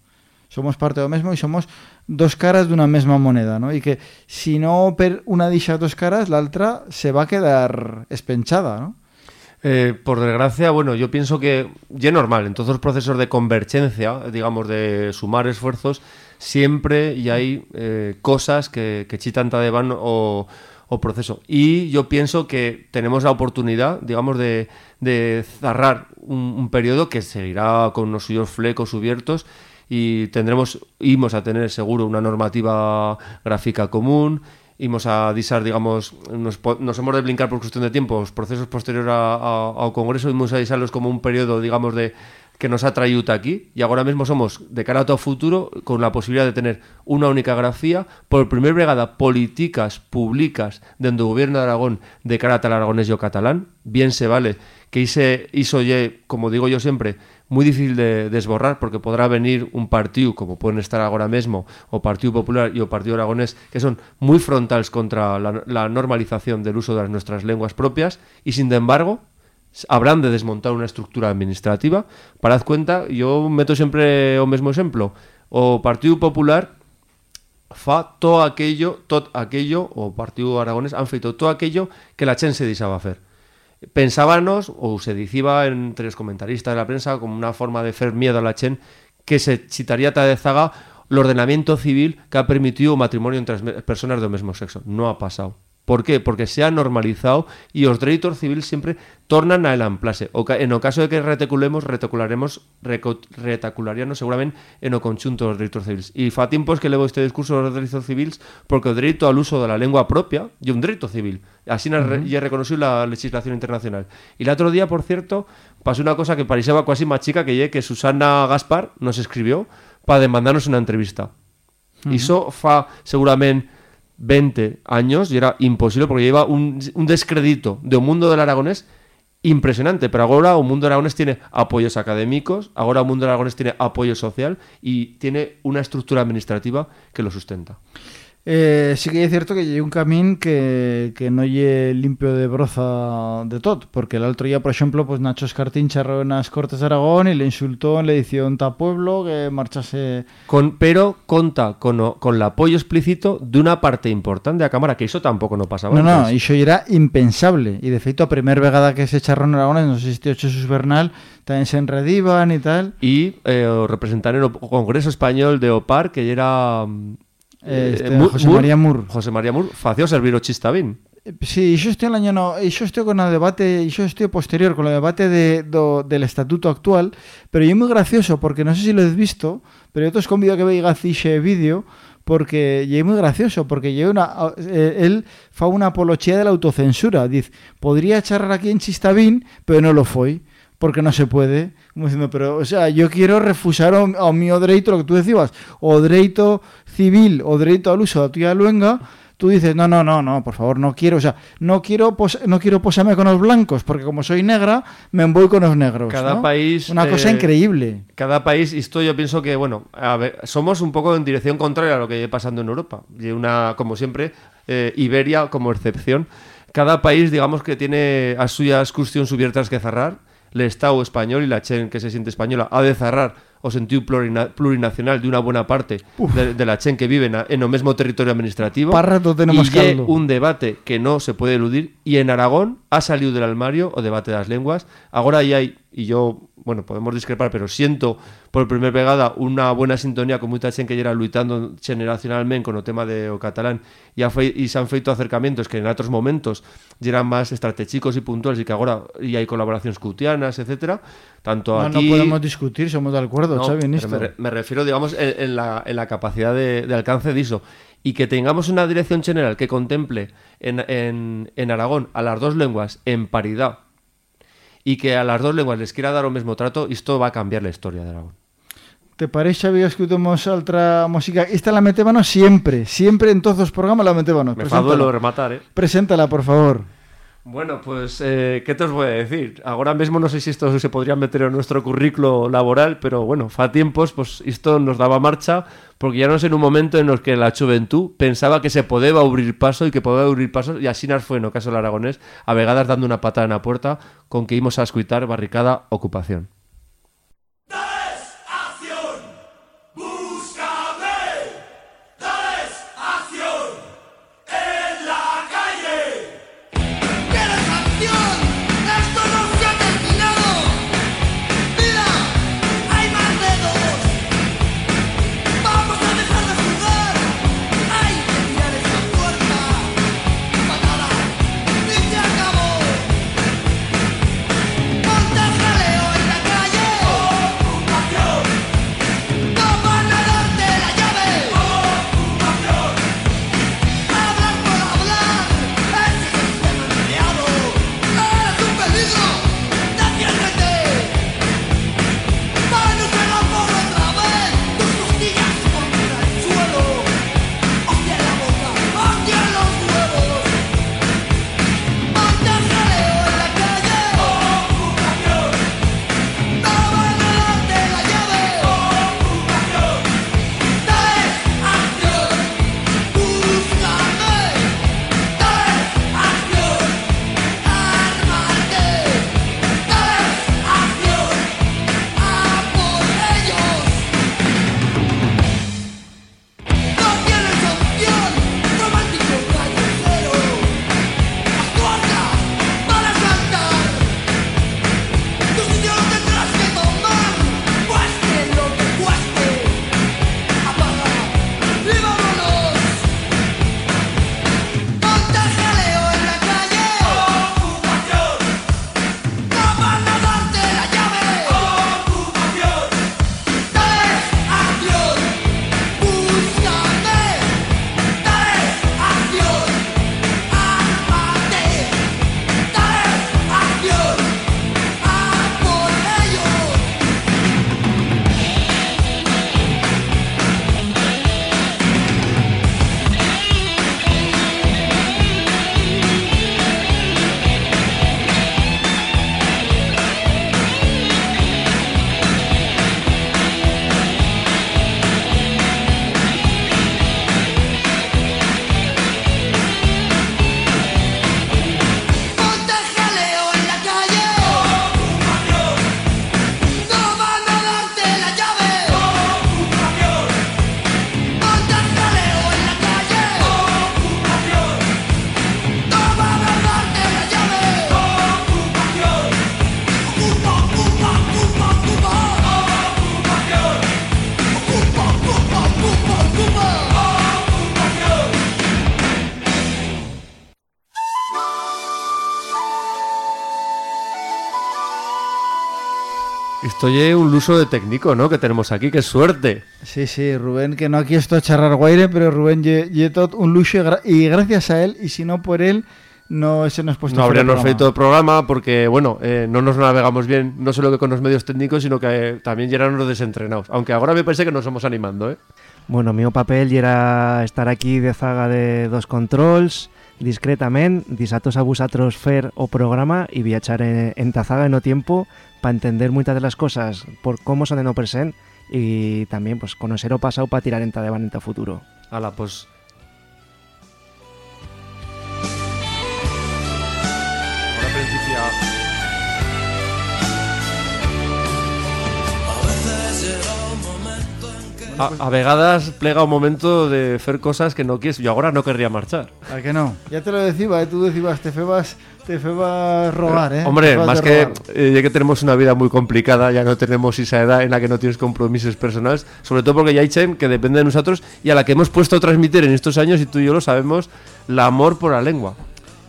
Somos parte do mesmo e somos dos caras dunha mesma moneda, ¿no? E que si no per una dixa dos caras, la otra se va a quedar espenchada, ¿no? Eh, por desgracia, bueno, yo pienso que ya normal, en todos los procesos de convergencia, digamos, de sumar esfuerzos, siempre y hay eh, cosas que, que chitan de van o, o proceso. Y yo pienso que tenemos la oportunidad, digamos, de, de cerrar un, periodo que seguirá con unos suyos flecos abiertos y tendremos, íbamos a tener seguro una normativa gráfica común, íbamos a disar, digamos, nos, nos hemos de brincar por cuestión de tiempo, los procesos posteriores a- a- ao Congreso, íbamos a disarlos como un periodo, digamos, de que nos ha traído aquí y ahora mismo somos de cara a todo futuro con la posibilidad de tener una única grafía por primer vegada políticas públicas dentro do Aragón de cara al aragonés y catalán. Bien se vale que ise, iso lle, como digo yo siempre muy difícil de desborrar porque podrá venir un partido como pueden estar ahora mismo o Partido Popular y o Partido Aragonés que son muy frontales contra la, normalización del uso de las nuestras lenguas propias y sin embargo habrán de desmontar una estructura administrativa. Parad cuenta, yo meto siempre o mesmo exemplo. O Partido Popular fa todo aquello, todo aquello, o Partido Aragonés han feito todo aquello que la Chen se disaba hacer. Pensábanos, ou se diciba entre os comentaristas de la prensa como una forma de fer miedo a la Chen que se chitaría ta de zaga o ordenamiento civil que ha permitido o matrimonio entre personas do mesmo sexo. No ha pasado. Por qué? Porque se ha normalizado e os dereitos civiles sempre tornan a elamplase. O en o caso de que reteculemos, retecularemos, reco- retacularíanos seguramente en o conxunto dos dereitos civiles. E fa tiempos que levo este discurso dos dereitos civiles porque o dereito ao uso da lengua propia é un dereito civil. Así uh -huh. reconociu la legislación internacional. E el otro día, por cierto, pasó una cosa que parecía casi más chica que lle que Susana Gaspar nos escribió para demandarnos una entrevista. Uh -huh. Iso fa seguramente 20 años y era imposible porque lleva un, un descredito de un mundo del aragonés impresionante, pero ahora un mundo del aragonés tiene apoyos académicos, ahora un mundo del aragonés tiene apoyo social y tiene una estructura administrativa que lo sustenta. Eh, sí que es cierto que hay un camín que, que no lle limpio de broza de tot, porque el otro día, por ejemplo, pues Nacho Escartín charró en las Cortes de Aragón y le insultó en la edición Ta Pueblo que marchase... Con, pero conta con, o- con el apoyo explícito de una parte importante de la Cámara, que eso tampoco no pasaba No, no, antes. y eso era impensable. Y de feito, a primer vegada que se charró en Aragón, no sé si este Bernal, también se enrediban y tal. Y eh, o representar en el Congreso Español de OPAR, que era... Eh, este, Mu- José María Mur. José María Mur, fació servir o chistavín. Eh, Sí, yo estoy el año no, yo estoy con el debate, yo estoy posterior con el debate de, do- del estatuto actual, pero yo muy gracioso porque no sé si lo has visto, pero yo te os convido a que veáis ese vídeo porque yo muy gracioso porque yo una eh, él fa una apología de la autocensura, dice, podría charrar aquí en Chistavín, pero no lo fue. Porque no se puede, como diciendo, pero, o sea, yo quiero refusar ao, ao mío dereito, lo que tú decías, o dereito civil, o dereito al uso da tuya luenga, tú dices, no, no, no, no, por favor, no quiero, o sea, no quiero, pos- no quiero posarme con los blancos, porque como soy negra, me voy con los negros. Cada ¿no? país, Una cosa eh, increíble. Cada país, esto yo pienso que, bueno, a ver, somos un poco en dirección contraria a lo que lleva pasando en Europa. Y una, como siempre, eh, Iberia como excepción. Cada país, digamos que tiene a suyas cuestiones abiertas que cerrar. El Estado español y la Chen, que se siente española, ha de cerrar o sentido plurina- plurinacional de una buena parte de, de la Chen que viven a- en el mismo territorio administrativo. Tenemos y caldo. un debate que no se puede eludir y en Aragón ha salido del armario o debate de las lenguas. Ahora ya hay, y yo, bueno, podemos discrepar, pero siento por primer vegada una buena sintonía con mucha gente que lleva luitando generacionalmente con el tema de o catalán y, ha y se han feito acercamientos que en otros momentos ya eran más estratégicos y puntuales y que ahora y hay colaboraciones cutianas, etcétera tanto No, no podemos discutir, somos de acuerdo, no, Xavi, en esto. me, re- me refiero, digamos, en, en la, en la capacidad de, de alcance de ISO. Y que tengamos una dirección general que contemple en, en, en Aragón a las dos lenguas en paridad y que a las dos lenguas les quiera dar el mismo trato, esto va a cambiar la historia de Aragón. ¿Te parece, Xavi, que escuchemos otra música? Esta la metébanos siempre, siempre en todos los programas la metébanos. Me fa duelo rematar, eh? Preséntala, por favor. Bueno, pues, eh, ¿qué te os voy a decir? Ahora mismo no sé si esto se podría meter en nuestro currículo laboral, pero bueno, fa tiempos, pues esto nos daba marcha, porque ya no sé en un momento en el que la juventud pensaba que se podía abrir paso y que podía abrir pasos, y así nos fue en el caso del aragonés, a vegadas dando una patada en la puerta con que íbamos a escuitar barricada ocupación. Es un luso de técnico, ¿no? Que tenemos aquí, qué suerte. Sí, sí, Rubén, que no aquí esto a charrar guaire, pero Rubén lle, lle tot un luxo y, gra- y gracias a él, y si no por él, no se nos puesto No habríamos feito el programa porque, bueno, eh, no nos navegamos bien, no solo que con los medios técnicos, sino que eh, también llegaron los desentrenados. Aunque ahora me parece que nos estamos animando, ¿eh? Bueno, mi papel era estar aquí de zaga de dos controls, discretamente, disatos a vosotros fer o programa y viachar en, en ta zaga en o tiempo para entender muchas de las cosas por cómo son en o present y también pues conocer o pasado para tirar en ta devan en ta futuro. Ala, pues. Ahora principia. A, a vegadas plega un momento de hacer cosas que no quieres. Yo ahora no querría marchar. ¿A que no? Ya te lo decía, ¿eh? tú decías, te febas, te febas rogar, ¿eh? Te Hombre, más que eh, ya que tenemos una vida muy complicada, ya no tenemos esa edad en la que no tienes compromisos personales, sobre todo porque ya hay chen que depende de nosotros y a la que hemos puesto a transmitir en estos años, y tú y yo lo sabemos, el amor por la lengua.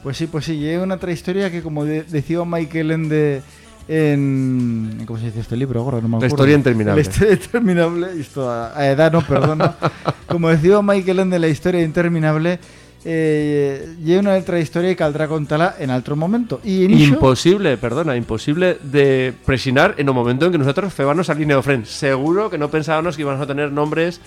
Pues sí, pues sí, y hay una otra historia que como de- decía Michael Ende en... ¿Cómo se dice este libro? Ahora no me La acuerdo. historia interminable. La historia interminable, esto a, a edad no, perdona. como decía Michael Ende, la historia interminable, eh, y hay una otra historia que caldrá contarla en otro momento. Imposible, perdona, imposible de presinar en el momento en que nosotros febamos al línea friend. Seguro que no pensábamos que íbamos a tener nombres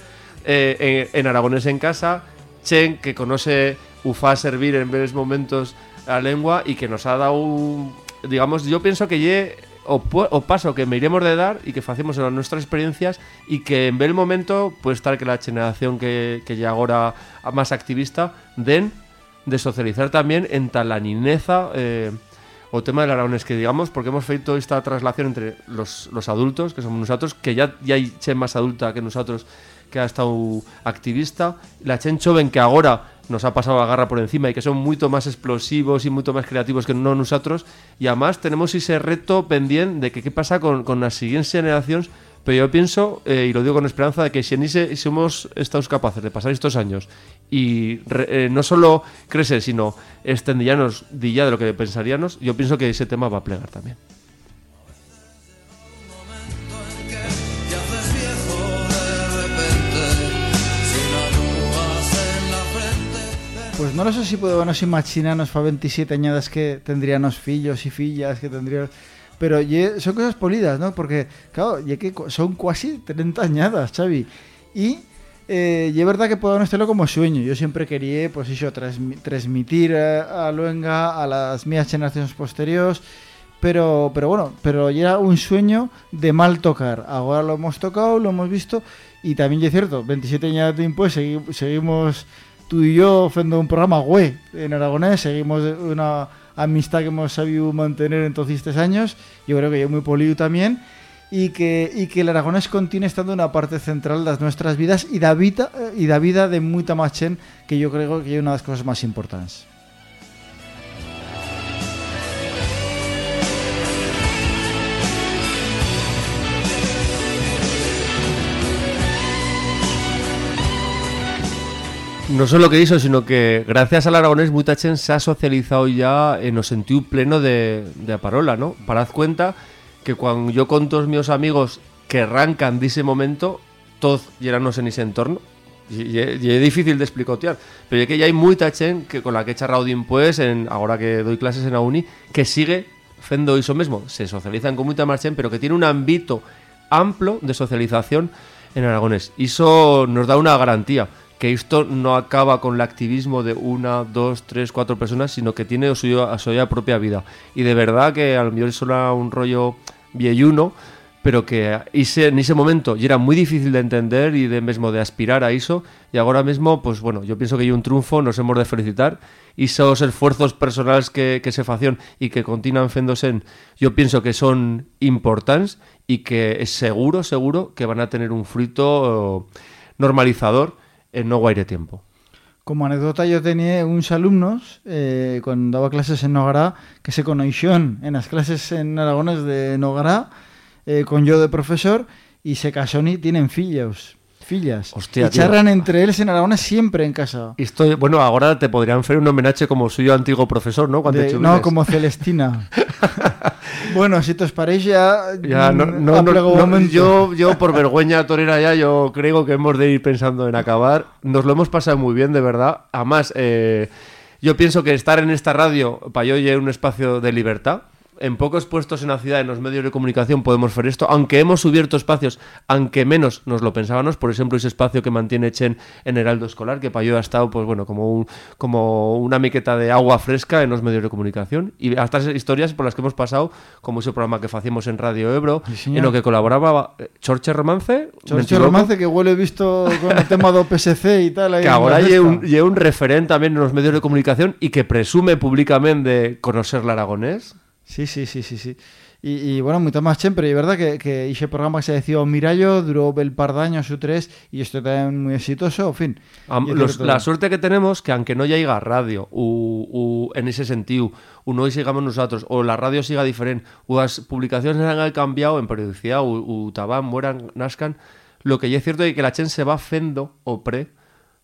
eh, en, en aragonés en casa, Chen, que conoce UFA servir en varios momentos la lengua y que nos ha dado, un- digamos, yo pienso que ye o, paso que me iremos de dar y que hacemos en nuestras experiencias y que en el momento puede estar que la generación que, que ya ahora más activista den de socializar también en talanineza eh, o tema del aragonés que digamos porque hemos feito esta traslación entre los, los adultos que somos nosotros que ya, ya hay chen más adulta que nosotros que ha estado activista. La chen joven que ahora nos ha pasado la garra por encima y que son mucho más explosivos y mucho más creativos que no nosotros y además tenemos ese reto pendiente de que qué pasa con, con las siguientes generaciones pero yo pienso, eh, y lo digo con esperanza, de que si en ese si hemos estado capaces de pasar estos años y re- eh, no solo crecer, sino extendillanos de ya de lo que pensaríamos, yo pienso que ese tema va a plegar también. Pues no lo sé si podemos imaginarnos para 27 añadas que tendríamos fillos y fillas, que tendríamos... Pero ye- son cosas polidas, ¿no? Porque, claro, ye que son casi 30 añadas, Xavi. Y eh, es verdad que podemos tenerlo como sueño. Yo siempre quería, pues eso, transmi- transmitir a, Luenga a las mías generaciones posteriores. Pero, pero bueno, pero ya era un sueño de mal tocar. Ahora lo hemos tocado, lo hemos visto. Y también es cierto, 27 años después segui- seguimos tú y yo haciendo un programa güey en aragonés. Seguimos una amistad que hemos sabido mantener en todos estos años. Yo creo que yo muy polido también. Y que, y que el aragonés continúe estando una parte central de nuestras vidas y da vida, y da vida de mucha más chen, que yo creo que es una de las cosas más importantes. No solo que hizo, sino que gracias al aragonés mucha chen se ha socializado ya en el sentido pleno de, de la parola, ¿no? Parad cuenta que cuando yo con todos mis amigos que arrancan de ese momento, todos lléranos en ese entorno. Y, es difícil de explicotear, pero es que ya hay mucha chen que con la que he charrado pues, en, ahora que doy clases en la que sigue fendo eso mismo. Se socializan con mucha más chen, pero que tiene un ámbito amplio de socialización en aragonés. Y eso nos da una garantía que esto no acaba con el activismo de una, dos, tres, cuatro personas, sino que tiene a suya propia vida. Y de verdad que a lo mejor eso era un rollo vieyuno, pero que ese, en ese momento y era muy difícil de entender y de mismo de aspirar a eso y ahora mismo pues bueno yo pienso que hay un triunfo nos hemos de felicitar y esos esfuerzos personales que, que se facían y que continúan fendose yo pienso que son importantes y que es seguro seguro que van a tener un fruto eh, normalizador en no guaire tiempo Como anécdota, yo tenía unos alumnos eh, cuando daba clases en Nogará que se conocieron en las clases en Aragones de Nogará eh, con yo de profesor y se casaron y tienen fillos, fillas. Hostia, y tío. charran entre ellos en Aragones siempre en casa. Bueno, ahora te podrían hacer un homenaje como suyo antiguo profesor, ¿no? Cuando De- te no, como Celestina. Bueno, si os pareix ya... Ya, no, no, no, no, yo, yo por vergüenza torera ya, yo creo que hemos de ir pensando en acabar. Nos lo hemos pasado muy bien, de verdad. Además, eh, yo pienso que estar en esta radio, para yo es un espacio de libertad. En pocos puestos en la ciudad, en los medios de comunicación, podemos hacer esto. Aunque hemos abierto espacios, aunque menos nos lo pensábamos. Por ejemplo, ese espacio que mantiene Chen en Heraldo Escolar, que para yo ha estado, pues bueno, como, un- como una miqueta de agua fresca en los medios de comunicación. Y hasta historias por las que hemos pasado, como ese programa que hacíamos en Radio Ebro, Sí, en lo que colaboraba eh, Chorche Romance, Chorche Romance que huele visto con el tema do PSC y tal. ahí que ahora la lle festa. un, lle un referente también en los medios de comunicación y que presume públicamente de conocer el aragonés. Sí, sí, sí, sí, sí. Y, y, bueno, mucho más siempre. Y verdad que, que ese programa que se decía Mirallo duró el par de años o tres y esto también muy exitoso, en fin. Am- los- la suerte que tenemos que aunque no haya radio u, u- en ese sentido o no sigamos nosotros o la radio siga diferente o las publicaciones han cambiado en periodicidad o, o tabán, mueran, nazcan lo que ya es cierto es que la chen se va fendo o pre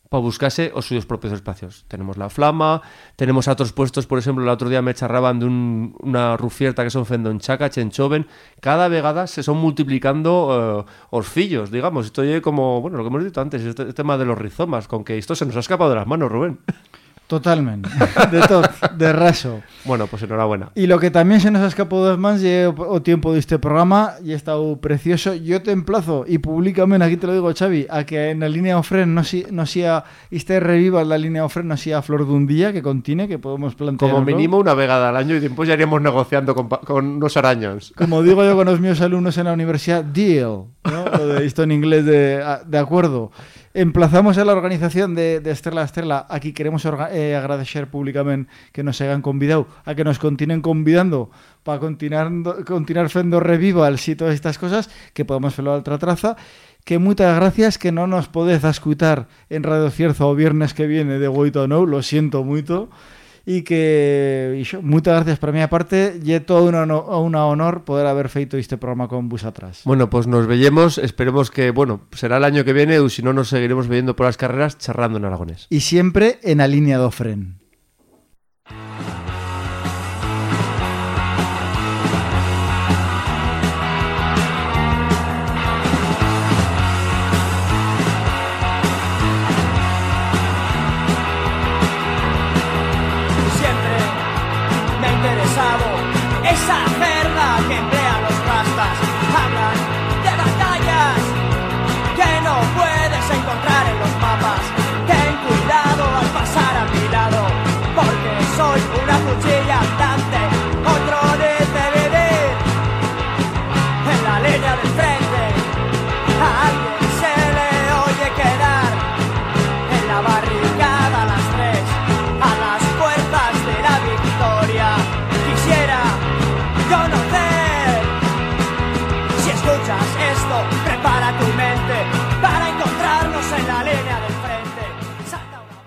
para buscarse suyos propios espacios. Tenemos la flama, tenemos a otros puestos, por ejemplo, el otro día me charraban de un- una rufierta que son fendo en Chaca, Chenchoven, cada vegada se son multiplicando eh, os fillos, digamos. Esto es como, bueno, lo que hemos dicho antes, este, este tema de los rizomas, con que esto se nos ha escapado de las manos, Rubén. Totalmente. De todo, de raso. Bueno, pues enhorabuena. Y lo que también se nos ha escapado de manos es o, o tiempo de este programa y ha estado precioso. Yo te emplazo y públicamente, aquí te lo digo, Xavi, a que en la línea Ofren no, si, no sea, este reviva la línea Ofren no sea flor de un día que contiene, que podemos plantear. Como mínimo una vegada al año y después ya iríamos negociando con, con unos araños. Como digo yo con los míos alumnos en la universidad, deal, ¿no? Lo de esto en inglés de, de acuerdo. Emplazamos a la organización de, de Estrella a Estrella. Aquí queremos eh, agradecer públicamente que nos hayan convidado, a que nos continúen convidando para continuar, continuar fendo revivals y todas estas cosas, que podemos hacerlo a otra traza. Que muchas gracias que no nos podéis escuchar en Radio Cierzo o viernes que viene de Wait or No, lo siento mucho. e que ixo, moitas gracias para a miña parte lle todo unha unha honor poder haber feito este programa con vos atrás. Bueno, pois pues nos vellemos, esperemos que, bueno, será o año que viene ou se non nos seguiremos vendo por as carreras charrando en aragonés. E sempre en a línea do fren.